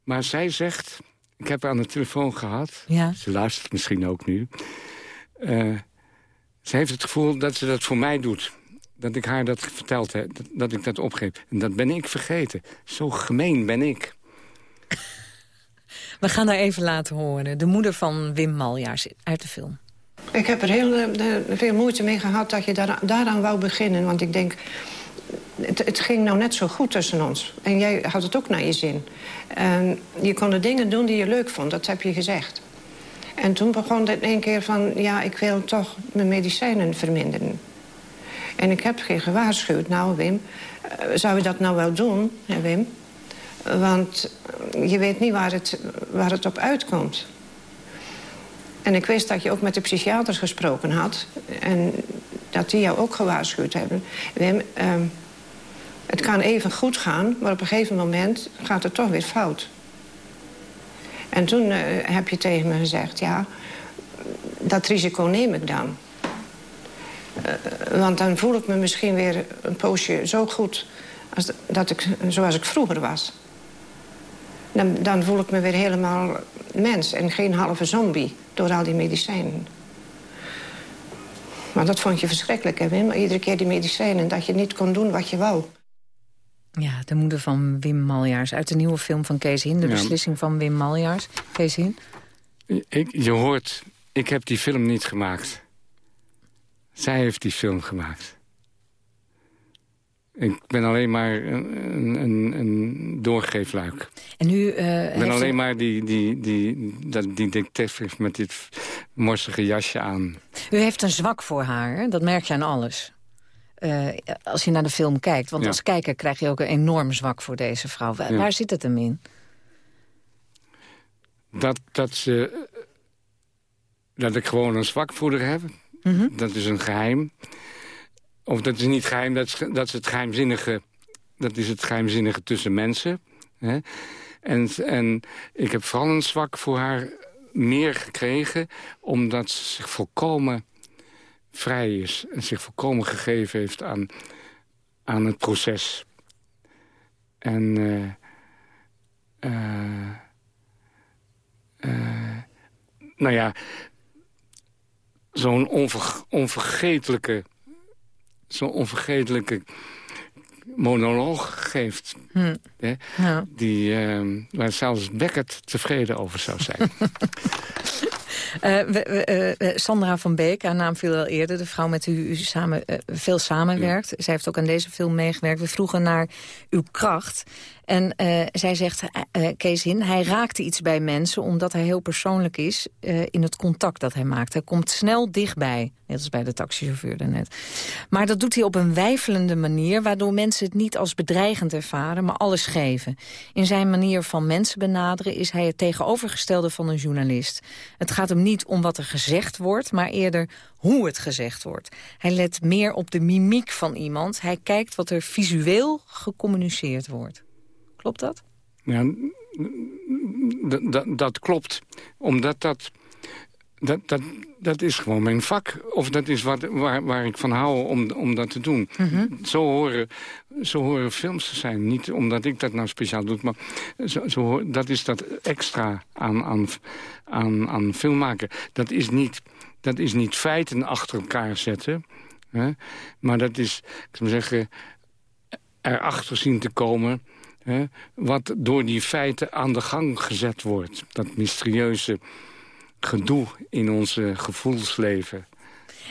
Maar zij zegt... Ik heb haar aan de telefoon gehad. Ja. Ze luistert misschien ook nu. Uh, ze heeft het gevoel dat ze dat voor mij doet. Dat ik haar dat verteld heb. Dat, dat ik dat opgeef. En dat ben ik vergeten. Zo gemeen ben ik. *laughs* We gaan haar even laten horen. De moeder van Wim Maljaars uit de film. Ik heb er heel uh, veel moeite mee gehad dat je daar, daaraan wou beginnen. Want ik denk, het, ging nou net zo goed tussen ons. En jij had het ook naar je zin. Je kon de dingen doen die je leuk vond, dat heb je gezegd. En toen begon het in één keer van... ja, ik wil toch mijn medicijnen verminderen. En ik heb geen gewaarschuwd. Nou, Wim, uh, zou je dat nou wel doen, hè, Wim? Want je weet niet waar het, waar het op uitkomt. En ik wist dat je ook met de psychiaters gesproken had. En dat die jou ook gewaarschuwd hebben. Wim, ehm, het kan even goed gaan, maar op een gegeven moment gaat het toch weer fout. En toen eh, heb je tegen me gezegd, ja, dat risico neem ik dan. Eh, want dan voel ik me misschien weer een poosje zo goed... Als dat ik, zoals ik vroeger was. Dan, dan voel ik me weer helemaal mens en geen halve zombie door al die medicijnen. Maar dat vond je verschrikkelijk, hè, Wim? Iedere keer die medicijnen, dat je niet kon doen wat je wou. Ja, de moeder van Wim Maljaars. Uit de nieuwe film van Kees Hin. De beslissing van Wim Maljaars. Kees Hin? Ik, je hoort, ik heb die film niet gemaakt. Zij heeft die film gemaakt. Ik ben alleen maar een, een, een doorgeefluik. En nu, uh, ik ben alleen maar die, die, die, dat, die detective met dit morsige jasje aan. U heeft een zwak voor haar, dat merk je aan alles. Uh, als je naar de film kijkt. Want als kijker krijg je ook een enorm zwak voor deze vrouw. Waar, zit het hem in? Dat, dat, ze, dat ik gewoon een zwak voor haar heb. Mhm. Dat is een geheim. Of dat is niet geheim, dat is, dat is het geheimzinnige... dat is het geheimzinnige tussen mensen. Hè? En, en ik heb vooral een zwak voor haar meer gekregen... omdat ze zich volkomen vrij is. En zich volkomen gegeven heeft aan, aan het proces. En... Uh, uh, uh, nou ja, zo'n onver, onvergetelijke zo'n onvergetelijke monoloog geeft. Hm. Hè, ja. die, uh, waar zelfs Beckett tevreden over zou zijn. *laughs* Uh, Sandra van Beek, haar naam viel al eerder. De vrouw met wie u samen, veel samenwerkt. Zij heeft ook aan deze film meegewerkt. We vroegen naar uw kracht. En uh, zij zegt, uh, Kees in, hij raakte iets bij mensen... omdat hij heel persoonlijk is in het contact dat hij maakt. Hij komt snel dichtbij, net als bij de taxichauffeur daarnet. Maar dat doet hij op een wijfelende manier... waardoor mensen het niet als bedreigend ervaren, maar alles geven. In zijn manier van mensen benaderen is hij het tegenovergestelde van een journalist. Het gaat hem niet om wat er gezegd wordt, maar eerder hoe het gezegd wordt. Hij let meer op de mimiek van iemand. Hij kijkt wat er visueel gecommuniceerd wordt. Klopt dat? Ja, dat klopt. Omdat dat, dat, dat, dat is gewoon mijn vak. Of dat is wat, waar, waar ik van hou om, om dat te doen. Mhm. zo, horen, zo horen films te zijn. Niet omdat ik dat nou speciaal doe, maar zo, zo, dat is dat extra aan, aan, aan, aan film maken. Dat is, niet, dat is niet feiten achter elkaar zetten. Hè? Maar dat is, ik zou zeggen, erachter zien te komen Hè, wat door die feiten aan de gang gezet wordt. Dat mysterieuze gedoe in onze gevoelsleven.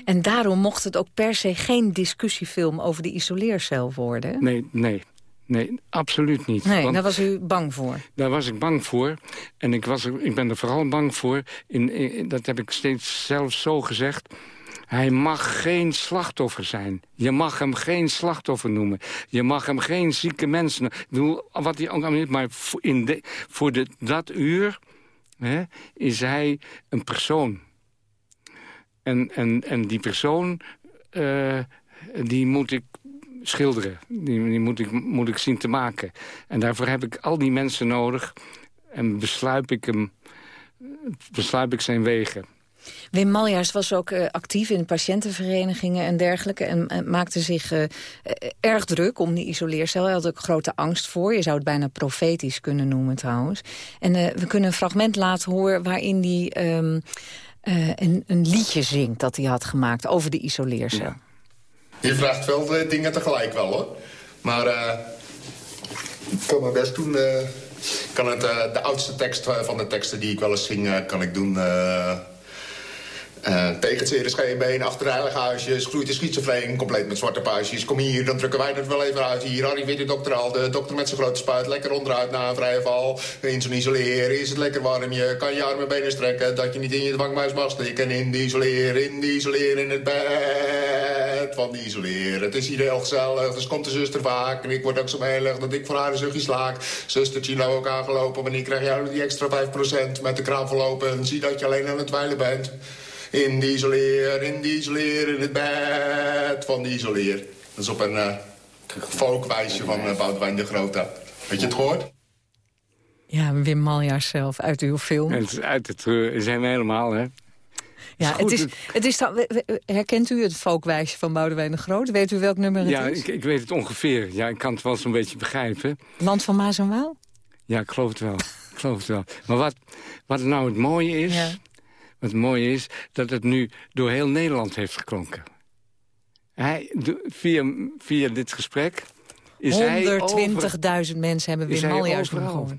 En daarom mocht het ook per se geen discussiefilm over de isoleercel worden? Nee, nee. Nee, absoluut niet. Nee, daar was u bang voor? Daar was ik bang voor. En ik, was er, ik ben er vooral bang voor. in, dat heb ik steeds zelf zo gezegd hij mag geen slachtoffer zijn. Je mag hem geen slachtoffer noemen. Je mag hem geen zieke mensen... Ik bedoel, wat hij ook allemaal maar in de, voor dat uur hè, is hij een persoon. En, en, en die persoon, uh, die moet ik schilderen. Die, die, moet, ik, moet ik zien te maken. En daarvoor heb ik al die mensen nodig. En besluip ik hem, besluip ik zijn wegen. Wim Maljaars was ook uh, actief in patiëntenverenigingen en dergelijke... en maakte zich uh, erg druk om die isoleercel. Hij had ook grote angst voor. Je zou het bijna profetisch kunnen noemen trouwens. En we kunnen een fragment laten horen waarin hij um, een, een, liedje zingt... dat hij had gemaakt over de isoleercel. Je vraagt veel dingen tegelijk wel, hoor. Maar ik kan mijn best doen... kan het, de oudste tekst van de teksten die ik wel eens zing, kan ik doen... Uh, tegen het zere scheenbeen, achterijlige huisjes, groeit de schizofreen, compleet met zwarte puistjes. Kom hier, dan drukken wij het wel even uit. Hier arriveert de dokter al, de dokter met zijn grote spuit, lekker onderuit na een vrije val. In zo'n isoleer, is het lekker warm, je kan je armen benen strekken, dat je niet in je dwangmuis mag steken. In die isoleer, in die isoleer, in het bed van die isoleer. Het is hier heel gezellig, dus komt de zuster vaak. En ik word ook zo melig dat ik voor haar een zuchtje slaak. Zustertje nou ook aangelopen, wanneer krijg jij die extra 5% met de kraan verlopen. En zie dat je alleen aan het dweilen bent. In die isoleer, in die isoleer, in het bed van die isoleer. Dat is op een uh, folkwijsje van uh, Boudewijn de Grote. Weet je het gehoord? Ja, Wim Maljaars zelf, uit uw film. Het, uit het uh, zijn we helemaal, hè? Ja, het is, het is dan, herkent u het folkwijsje van Boudewijn de Groot? Weet u welk nummer het ja, is? Ja, ik, ik, weet het ongeveer. Ja, ik kan het wel zo'n beetje begrijpen. Land van Maas en Waal? Ja, ik geloof het wel. ik geloof het wel. Maar wat, wat nou het mooie is... Ja. Het mooie is, dat het nu door heel Nederland heeft geklonken. Hij, via, via dit gesprek is 120.000 mensen hebben Wim Maljaars gehoord.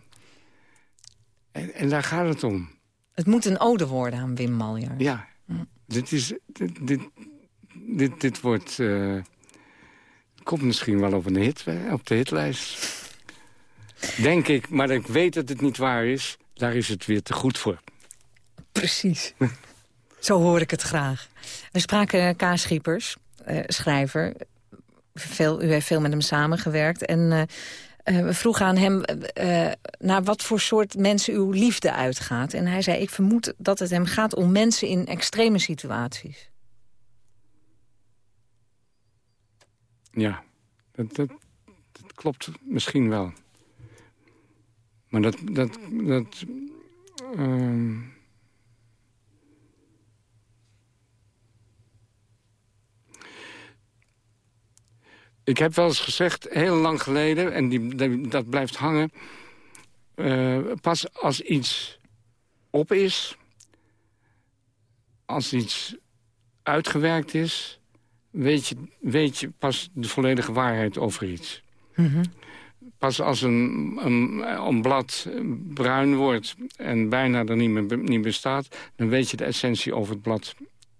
En, en daar gaat het om. Het moet een ode worden aan Wim Maljaars. Ja, dit, is, dit, dit, dit, dit wordt... Uh, komt misschien wel op, een hit, op de hitlijst. Denk ik, maar ik weet dat het niet waar is. Daar is het weer te goed voor. Precies. Zo hoor ik het graag. We spraken K. Schiepers, uh, schrijver. Veel, u heeft veel met hem samengewerkt. En uh, uh, we vroegen aan hem naar wat voor soort mensen uw liefde uitgaat. En hij zei, ik vermoed dat het hem gaat om mensen in extreme situaties. Ja, dat, dat, klopt misschien wel. Maar dat... dat, dat Ik heb wel eens gezegd, heel lang geleden, en die, dat blijft hangen... Uh, pas als iets op is, als iets uitgewerkt is... weet je, weet je pas de volledige waarheid over iets. Mm -hmm. Pas als een, een, een, blad bruin wordt en bijna er niet meer, niet meer staat... dan weet je de essentie over het blad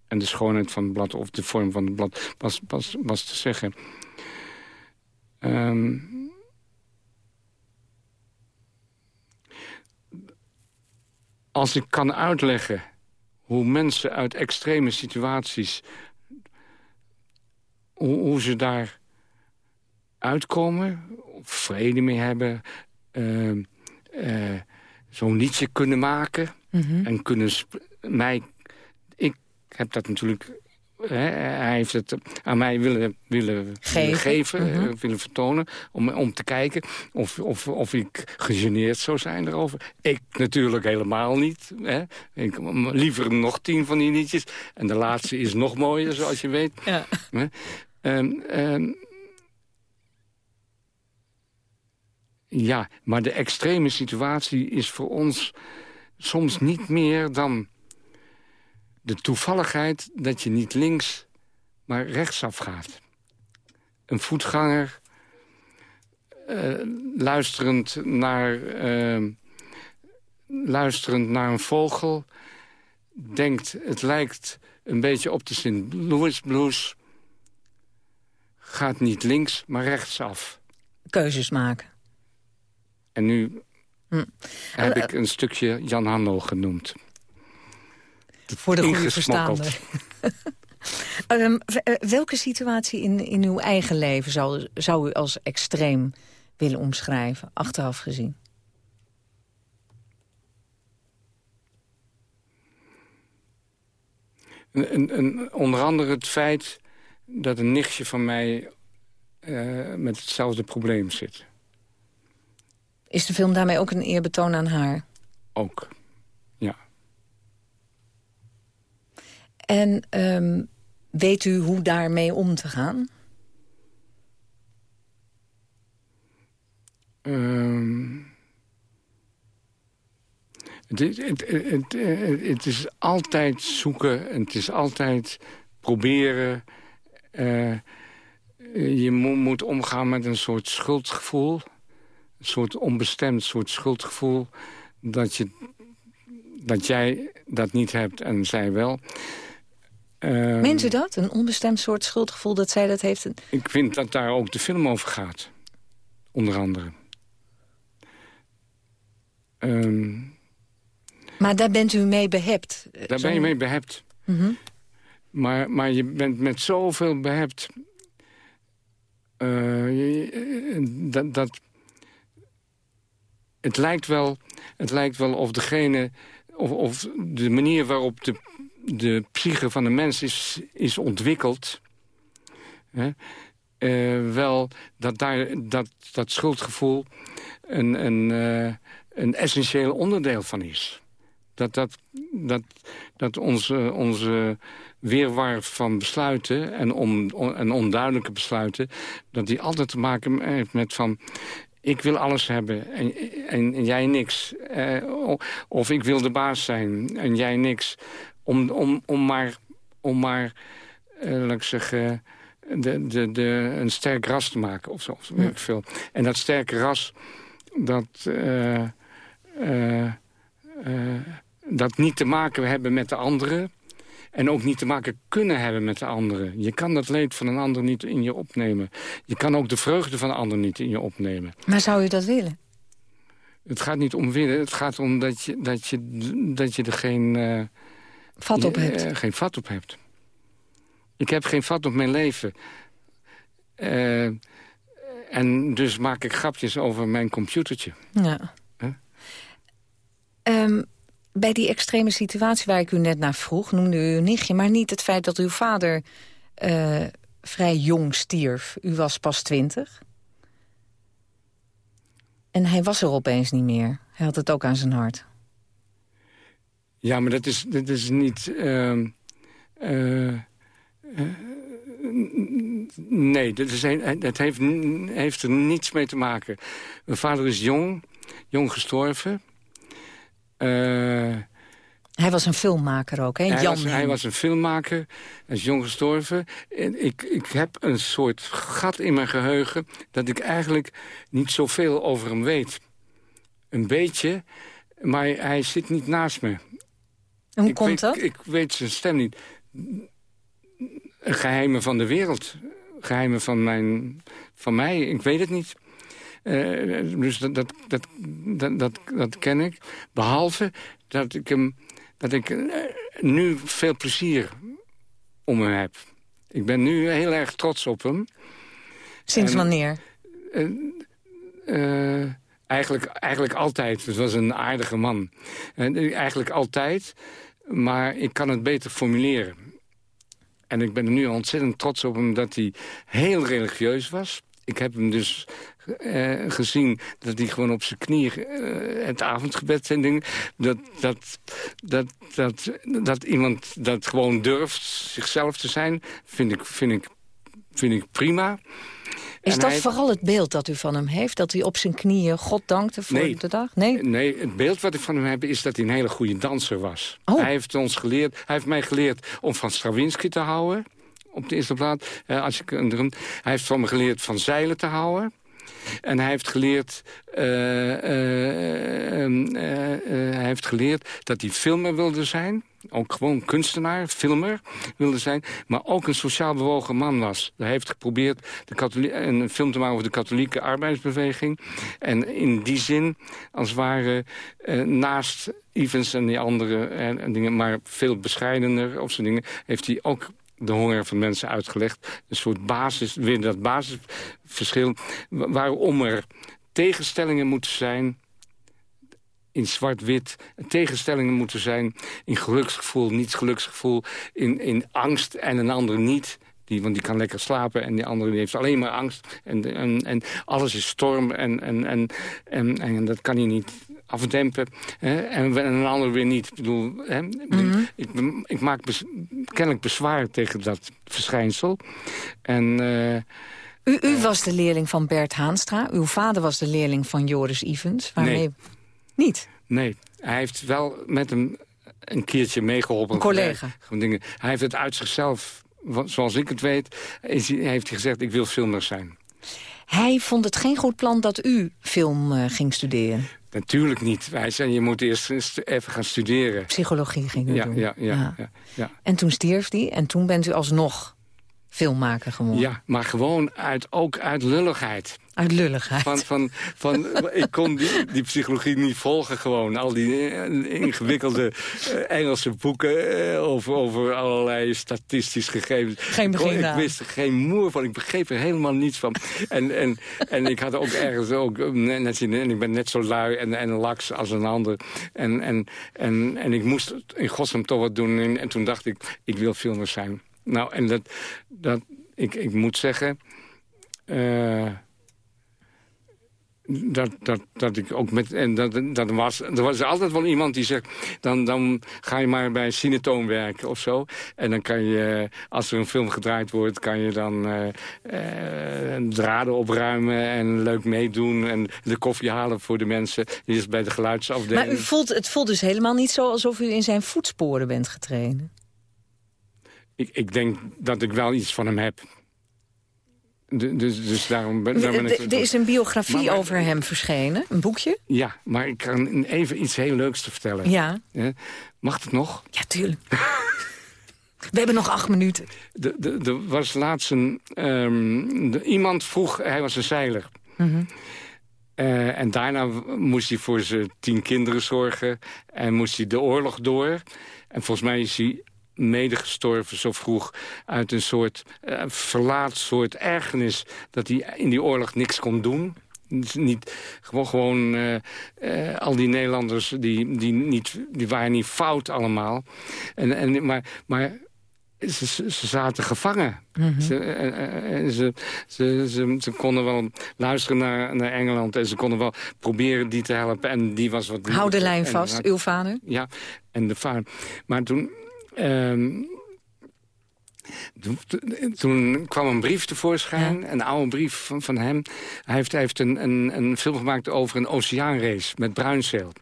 en de schoonheid van het blad... of de vorm van het blad pas, pas, pas te zeggen... Um, als ik kan uitleggen hoe mensen uit extreme situaties... hoe, hoe ze daar uitkomen, vrede mee hebben... Uh, uh, zo'n liedje kunnen maken mm -hmm. en kunnen mij... Ik heb dat natuurlijk hij heeft het aan mij willen, willen geven, geven mm -hmm. willen vertonen... Om, om te kijken of, of, of ik gegeneerd zou zijn erover. Ik natuurlijk helemaal niet. Hè. Ik, liever nog tien van die liedjes. En de laatste is nog mooier, zoals je weet. Ja. Um, um, ja, maar de extreme situatie is voor ons soms niet meer dan de toevalligheid dat je niet links, maar rechtsaf gaat. Een voetganger, uh, luisterend, naar, uh, luisterend naar een vogel... denkt, het lijkt een beetje op de St. Louis Blues... gaat niet links, maar rechtsaf. Keuzes maken. En nu hm. heb ik een stukje Jan Hanno genoemd voor de goede verstaander. *laughs* um, welke situatie in, in uw eigen leven zou, zou u als extreem willen omschrijven, achteraf gezien? En, en, onder andere het feit dat een nichtje van mij uh, met hetzelfde probleem zit. Is de film daarmee ook een eerbetoon aan haar? Ook. En um, weet u hoe daarmee om te gaan? Um, het, het, het, het, is altijd zoeken en het is altijd proberen. Uh, je moet omgaan met een soort schuldgevoel. Een soort onbestemd soort schuldgevoel. Dat, je, dat jij dat niet hebt en zij wel. Ehm, Meent u dat? Een onbestemd soort schuldgevoel dat zij dat heeft? Ik vind dat daar ook de film over gaat. Onder andere. Ehm, Maar daar bent u mee behept? eh, daar ben je mee behept. Mhm. Maar, maar je bent met zoveel behept... eh, je- dat, dat, het, lijkt wel, het lijkt wel of degene... Of, of de manier waarop de, de psyche van de mens is, is ontwikkeld... Hè, eh, wel dat daar dat, dat schuldgevoel een, een, eh, een essentieel onderdeel van is. Dat, dat, dat, dat onze, onze weerwar van besluiten en, on- en onduidelijke besluiten... dat die altijd te maken heeft met van... ik wil alles hebben en, en, jij niks. Eh, of ik wil de baas zijn en jij niks. Om, om, om maar, om maar eh, laat ik zeggen, de, de, de, een sterk ras te maken of zo. Of veel. En dat sterke ras, dat, eh, eh, dat niet te maken hebben met de anderen... en ook niet te maken kunnen hebben met de anderen. Je kan dat leed van een ander niet in je opnemen. Je kan ook de vreugde van een ander niet in je opnemen. Maar zou u dat willen? Het gaat niet om willen, het gaat om dat je, dat je, dat je er geen... Vat op hebt. eh, geen vat op hebt. Ik heb geen vat op mijn leven. Eh, en dus maak ik grapjes over mijn computertje. Ja. Huh? Ehm, bij die extreme situatie waar ik u net naar vroeg... noemde u uw nichtje, maar niet het feit dat uw vader eh, vrij jong stierf. U was pas twintig. En hij was er opeens niet meer. Hij had het ook aan zijn hart. Ja, maar dat is, dat is niet... ehm, eh, eh, nee, dat, is een, dat heeft, heeft er niets mee te maken. Mijn vader is jong, jong gestorven. Eh, Hij was een filmmaker ook, hè? Hij Jan was, hij was een filmmaker, hij is jong gestorven. En ik, ik heb een soort gat in mijn geheugen... dat ik eigenlijk niet zoveel over hem weet. Een beetje, maar hij zit niet naast me. Hoe ik komt weet, dat? Ik weet zijn stem niet. Geheimen van de wereld. Geheimen van, mijn, van mij, ik weet het niet. Eh, dus dat, dat, dat, dat, dat, ken ik. Behalve dat ik, hem, dat ik eh, nu veel plezier om hem heb. Ik ben nu heel erg trots op hem. Sinds En, wanneer? eh, eigenlijk, eigenlijk altijd. Het was een aardige man. En, eigenlijk altijd. Maar ik kan het beter formuleren. En ik ben er nu ontzettend trots op hem dat hij heel religieus was. Ik heb hem dus eh, gezien dat hij gewoon op zijn knieën eh, het avondgebed en dingen... Dat, dat, dat, dat, dat iemand dat gewoon durft zichzelf te zijn, vind ik, vind ik, vind ik prima. Is En dat hij- vooral het beeld dat u van hem heeft? Dat hij op zijn knieën God dankte voor Nee. de dag? Nee? Nee, het beeld wat ik van hem heb is dat hij een hele goede danser was. Oh. Hij heeft ons geleerd, hij heeft mij geleerd om van Stravinsky te houden. Op de eerste plaats. Eh, als ik, hij heeft van me geleerd van zeilen te houden. En hij heeft geleerd, eh, eh, ehm, eh, hij heeft geleerd dat hij filmer wilde zijn. Ook gewoon kunstenaar, filmer wilde zijn. Maar ook een sociaal bewogen man was. Hij heeft geprobeerd de een film te maken over de katholieke arbeidsbeweging. En in die zin, als het ware, naast Evans en die andere en, en dingen... maar veel bescheidener of zo'n dingen... heeft hij ook de honger van mensen uitgelegd. Een soort basis, weer dat basisverschil... wa- waarom er tegenstellingen moeten zijn in zwart-wit tegenstellingen moeten zijn... in geluksgevoel, niet geluksgevoel, in, in angst en een ander niet... Die, want die kan lekker slapen en die andere heeft alleen maar angst. En, en, en alles is storm en, en, en, en, dat kan hij niet afdempen. Hè? En, en een ander weer niet. Ik bedoel, hè? ik, ik maak bes- kennelijk bezwaar tegen dat verschijnsel. En... eh, U, u was de leerling van Bert Haanstra. Uw vader was de leerling van Joris Evans. Waarmee... Nee. Niet? Nee, hij heeft wel met hem een keertje meegeholpen. Een collega. Dingen. Hij heeft het uit zichzelf, zoals ik het weet, is heeft hij gezegd... ik wil filmer zijn. Hij vond het geen goed plan dat u film eh, ging studeren. Natuurlijk niet. Wij zijn, je moet eerst even gaan studeren. Psychologie ging u ja, doen. Ja, ja, ja. ja, En toen stierf die en toen bent u alsnog filmmaker geworden. Ja, maar gewoon uit, ook uit lulligheid. Uit lulligheid. Van, van, van, ik kon die, die psychologie niet volgen gewoon. Al die eh, ingewikkelde uh, Engelse boeken uh, over, over allerlei statistisch gegevens. Geen begin ik, ik wist er geen moer van. Ik begreep er helemaal niets van. En, en, en ik had ook ergens ook net en ik ben net zo lui en, en laks als een ander. En, en, en, en ik moest in godsnaam toch wat doen. En, en toen dacht ik, ik wil filmer zijn. Nou, en dat, dat ik, ik moet zeggen... Uh, dat, dat, dat ik ook met... En dat, dat was, er was altijd wel iemand die zegt... Dan, dan ga je maar bij Cinetoon werken of zo. En dan kan je, als er een film gedraaid wordt... kan je dan uh, uh, draden opruimen en leuk meedoen... en de koffie halen voor de mensen. Die is bij de geluidsafdeling. Maar u voelt, het voelt dus helemaal niet zo... alsof u in zijn voetsporen bent getreden? Ik, ik denk dat ik wel iets van hem heb. Dus, dus daarom ben, daar ben ik... Er is een biografie maar, over hem verschenen, een boekje. Ja, maar ik kan even iets heel leuks te vertellen. Ja. ja. Mag het nog? Ja, tuurlijk. *laughs* We hebben nog acht minuten. Er was laatst een... Um, de, iemand vroeg, hij was een zeiler. Mm -hmm. uh, en daarna moest hij voor zijn tien kinderen zorgen. En moest hij de oorlog door. En volgens mij is hij medegestorven zo vroeg uit een soort uh, verlaat soort ergernis... dat hij in die oorlog niks kon doen. Dus niet, gewoon, gewoon uh, uh, al die Nederlanders die, die, niet, die waren niet fout allemaal. En, en, maar, maar ze, ze zaten gevangen. Mm -hmm. ze, ze, ze, ze, ze, konden wel luisteren naar, naar Engeland... en ze konden wel proberen die te helpen. En die was wat... Hou de lijn vast, uw vader. Ja, en de vader. Maar toen... Um, toen kwam een brief tevoorschijn, ja. een oude brief van, van hem. Hij heeft, hij heeft een, een, een, film gemaakt over een oceaanrace met bruinzeel.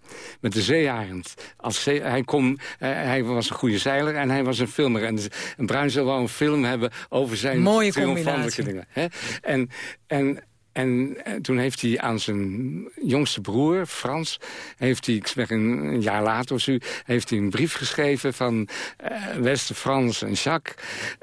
Met de zeearend. Als zee, hij, kon, hij was een goede zeiler en hij was een filmer. En, en bruinzeel wou een film hebben over zijn Mooie triomfantelijke dingen. Hè? En, en en toen heeft hij aan zijn jongste broer, Frans... heeft hij, ik zeg een, jaar later of zo... heeft hij een brief geschreven van... Uh, Frans en Jacques...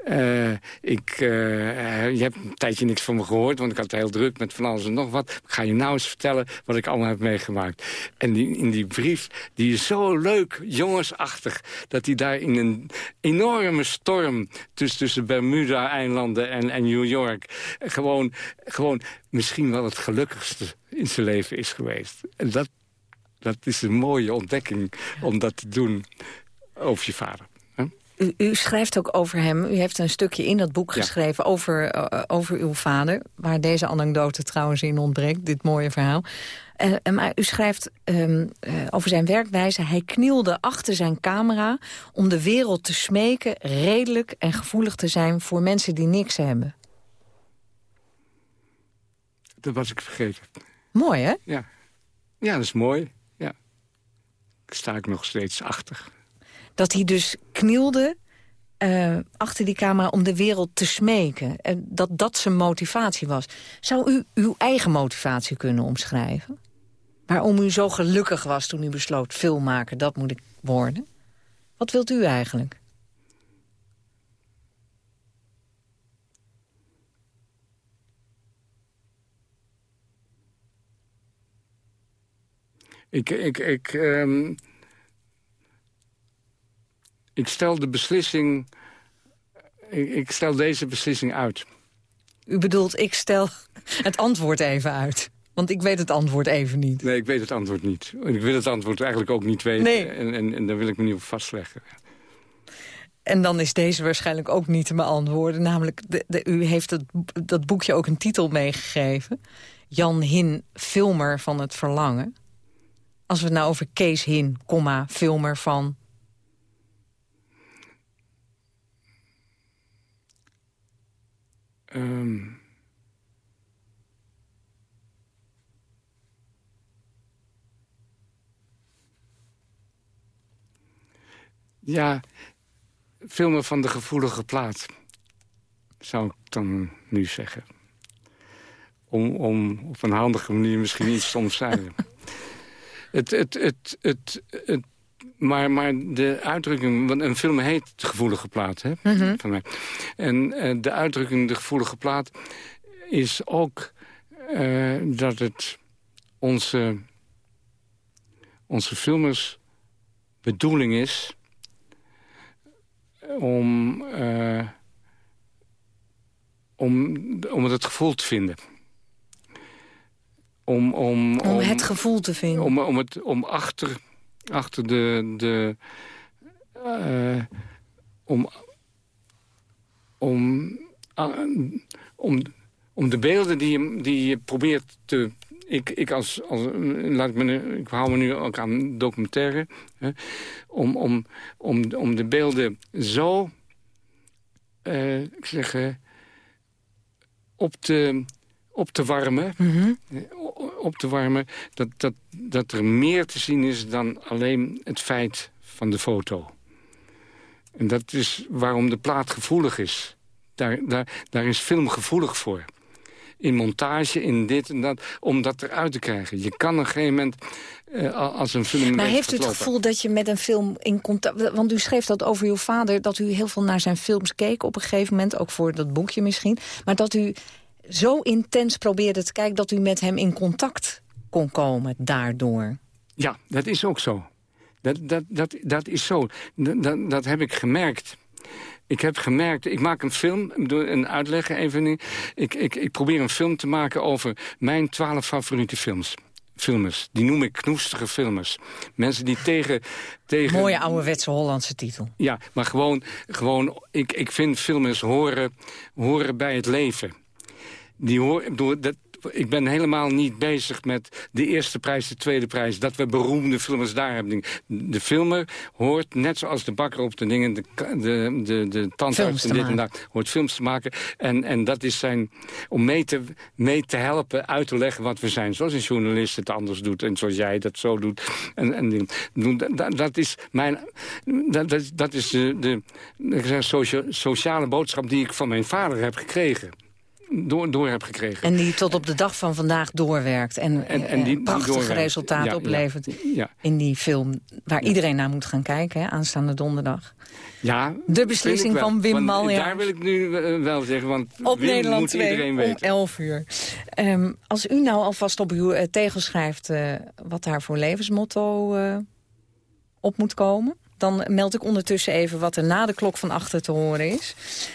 Uh, ik, je hebt een tijdje niks van me gehoord... want ik had heel druk met van alles en nog wat. Ik ga je nou eens vertellen wat ik allemaal heb meegemaakt. En die, in die brief, die is zo leuk, jongensachtig... dat hij daar in een enorme storm... tussen, tussen Bermuda-eilanden en, en New York... gewoon... gewoon misschien wel het gelukkigste in zijn leven is geweest. En dat, dat is een mooie ontdekking om dat te doen over je vader. U, u, schrijft ook over hem. U heeft een stukje in dat boek geschreven over, uh, over uw vader. Waar deze anekdote trouwens in ontbreekt, dit mooie verhaal. Uh, maar u schrijft um, uh, over zijn werkwijze. Hij knielde achter zijn camera om de wereld te smeken... redelijk en gevoelig te zijn voor mensen die niks hebben. Dat was ik vergeten. Mooi, hè? Ja. Ja, dat is mooi. Ja. Sta ik nog steeds achter. Dat hij dus knielde uh, achter die camera om de wereld te smeken. En dat dat zijn motivatie was. Zou u uw eigen motivatie kunnen omschrijven? Waarom u zo gelukkig was toen u besloot... filmmaker, dat moet ik worden? Wat wilt u eigenlijk? Ik, ik, ik, um, ik stel de beslissing... Ik, ik, stel deze beslissing uit. U bedoelt, ik stel het antwoord even uit? Want ik weet het antwoord even niet. Nee, ik weet het antwoord niet. Ik wil het antwoord eigenlijk ook niet weten. Nee. En, en, en daar wil ik me niet op vastleggen. En dan is deze waarschijnlijk ook niet te beantwoorden. Namelijk, de, de, u heeft het, dat boekje ook een titel meegegeven. Jan Hin, filmer van het verlangen. Als we het nou over Kees Hin, comma, filmer van... Um... Ja, filmen van de gevoelige plaat, zou ik dan nu zeggen. Om, om op een handige manier misschien iets te omschrijven. *laughs* Het, het, het, het, het, maar, maar de uitdrukking... Want een film heet Gevoelige Plaat, hè? Mhm. Van mij. En eh, de uitdrukking De Gevoelige Plaat is ook eh, dat het onze, onze filmers bedoeling is om, eh, om, om het gevoel te vinden. Om, om, Om het gevoel te vinden. Om, om, het, om achter, achter de... de eh, om, om, ah, om, om de beelden die je, die je probeert te... Ik, ik, als, als, laat ik, me, ik hou me nu ook aan documentaire. Hè, om, om, om, om de beelden zo... eh, ik zeg... eh, op te, op te warmen. Op te warmen. Dat, dat, dat er meer te zien is dan alleen het feit van de foto. En dat is waarom de plaat gevoelig is. Daar, daar, daar is film gevoelig voor. In montage, in dit en dat, om dat eruit te krijgen. Je kan op een gegeven moment, eh, als een film... Maar heeft u het gevoel dat je met een film in contact... Want u schreef dat over uw vader, dat u heel veel naar zijn films keek op een gegeven moment. Ook voor dat boekje misschien. Maar dat u zo intens probeerde te kijken... dat u met hem in contact kon komen daardoor. Ja, dat is ook zo. Dat, dat, dat, dat is zo. Dat, dat, heb ik gemerkt. Ik heb gemerkt, ik maak een film, een uitleg even. Ik, ik, ik probeer een film te maken over mijn twaalf favoriete films. Filmers, die noem ik knoestige filmers. Mensen die tegen... tegen Mooie ouderwetse Hollandse titel. ja, maar gewoon, gewoon ik, ik vind filmers horen, horen bij het leven. Die hoor, ik, bedoel, dat, ik ben helemaal niet bezig met de eerste prijs, de tweede prijs. Dat we beroemde filmers daar hebben. De filmer hoort, net zoals de bakker op de dingen... de, de, de, de tandarts en dit en dat, hoort films te maken. En, en dat is zijn, om mee te, mee te helpen uit te leggen wat we zijn. Zoals een journalist het anders doet en zoals jij dat zo doet. En, en dat, dat- is mijn... Dat, dat, is de, de, socia- sociale boodschap die ik van mijn vader heb gekregen. Door, door heb gekregen. En die tot op de dag van vandaag doorwerkt. En, En- en die- die prachtige resultaten Ja, oplevert Ja. in die film. Waar iedereen naar moet gaan kijken, hè, aanstaande donderdag. Ja, De beslissing van Wim Maljaars. Daar wil ik nu eh, wel zeggen, want Op Wim Nederland moet 2 iedereen om weten. 11 uur. Ehm, als u nou alvast op uw eh, tegel schrijft eh, wat daar voor levensmotto eh, op moet komen... dan meld ik ondertussen even wat er na de klok van achter te horen is.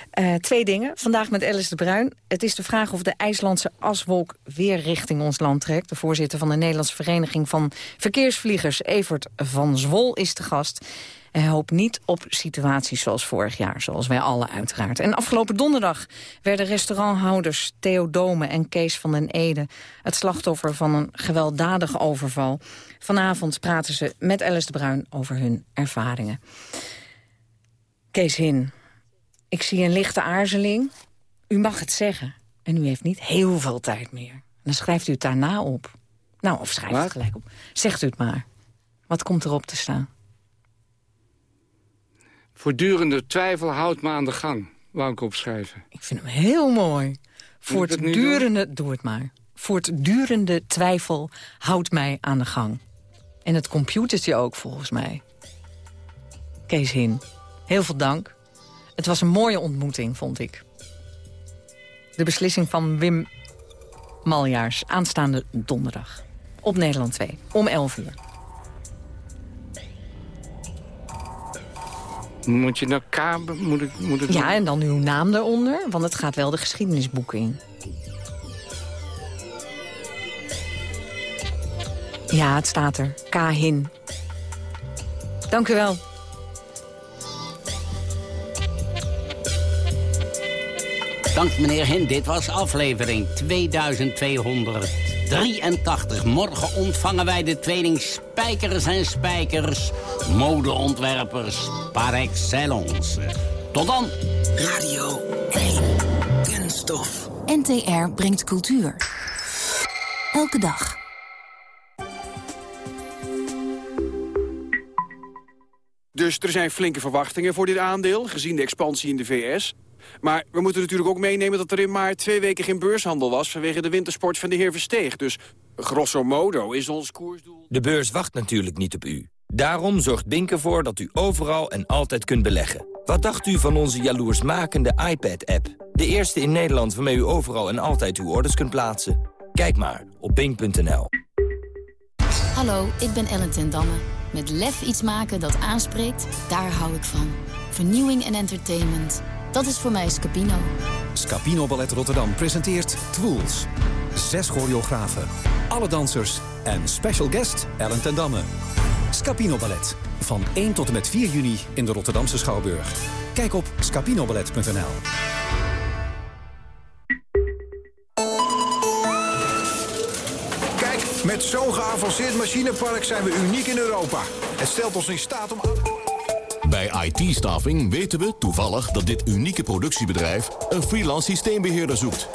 Eh, twee dingen. Vandaag met Alice de Bruin. Het is de vraag of de IJslandse aswolk weer richting ons land trekt. De voorzitter van de Nederlandse Vereniging van Verkeersvliegers... Evert van Zwol is de gast. Hij hoopt niet op situaties zoals vorig jaar, zoals wij alle uiteraard. En afgelopen donderdag werden restauranthouders Theo Dome en Kees van den Ede... het slachtoffer van een gewelddadige overval. Vanavond praten ze met Alice de Bruin over hun ervaringen. Kees Hin, ik zie een lichte aarzeling. U mag het zeggen. En u heeft niet heel veel tijd meer. Dan schrijft u het daarna op. Nou, of schrijft het gelijk op. Zegt u het maar. Wat komt erop te staan? Voortdurende twijfel houdt me aan de gang, wou ik opschrijven. Ik vind hem heel mooi. Voortdurende, doe het maar. Voortdurende twijfel houdt mij aan de gang. En het computertje ook, volgens mij. Kees Hin, heel veel dank. Het was een mooie ontmoeting, vond ik. De beslissing van Wim Maljaars, aanstaande donderdag. Op Nederland 2, om 11 uur. Moet je nou K... Moet ik, moet ik Ja, en dan uw naam eronder, want het gaat wel de geschiedenisboeken in. Ja, het staat er. K. Hin. Dank u wel. Dank meneer Hin, dit was aflevering 2283. Morgen ontvangen wij de tweeling Spijkers en Spijkers, modeontwerpers par excellence. Tot dan! Radio 1. Kunststof. NTR brengt cultuur. Elke dag. Dus er zijn flinke verwachtingen voor dit aandeel, gezien de expansie in de VS. Maar we moeten natuurlijk ook meenemen dat er in maart twee weken geen beurshandel was... vanwege de wintersport van de heer Versteeg. Dus grosso modo is ons koersdoel... De beurs wacht natuurlijk niet op u. Daarom zorgt Bink ervoor dat u overal en altijd kunt beleggen. Wat dacht u van onze jaloersmakende iPad-app? De eerste in Nederland waarmee u overal en altijd uw orders kunt plaatsen? Kijk maar op bink.nl. Hallo, ik ben Ellen ten Damme. Met lef iets maken dat aanspreekt, daar hou ik van. Vernieuwing en entertainment. Dat is voor mij Scapino. Scapino Ballet Rotterdam presenteert Twools. Zes choreografen, alle dansers en special guest Ellen ten Damme. Scapino Ballet. Van 1 tot en met 4 juni in de Rotterdamse Schouwburg. Kijk op scapinoballet.nl. Kijk, met zo'n geavanceerd machinepark zijn we uniek in Europa. Het stelt ons in staat om... Bij IT-staffing weten we toevallig dat dit unieke productiebedrijf een freelance systeembeheerder zoekt.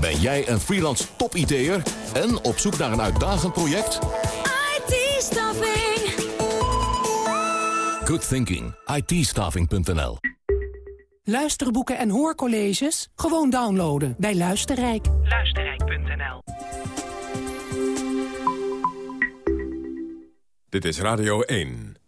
Ben jij een freelance top-IT'er en op zoek naar een uitdagend project? IT-staffing. Good thinking. it Luisterboeken en hoorcolleges? Gewoon downloaden bij Luisterrijk. Luisterrijk.nl Dit is Radio 1.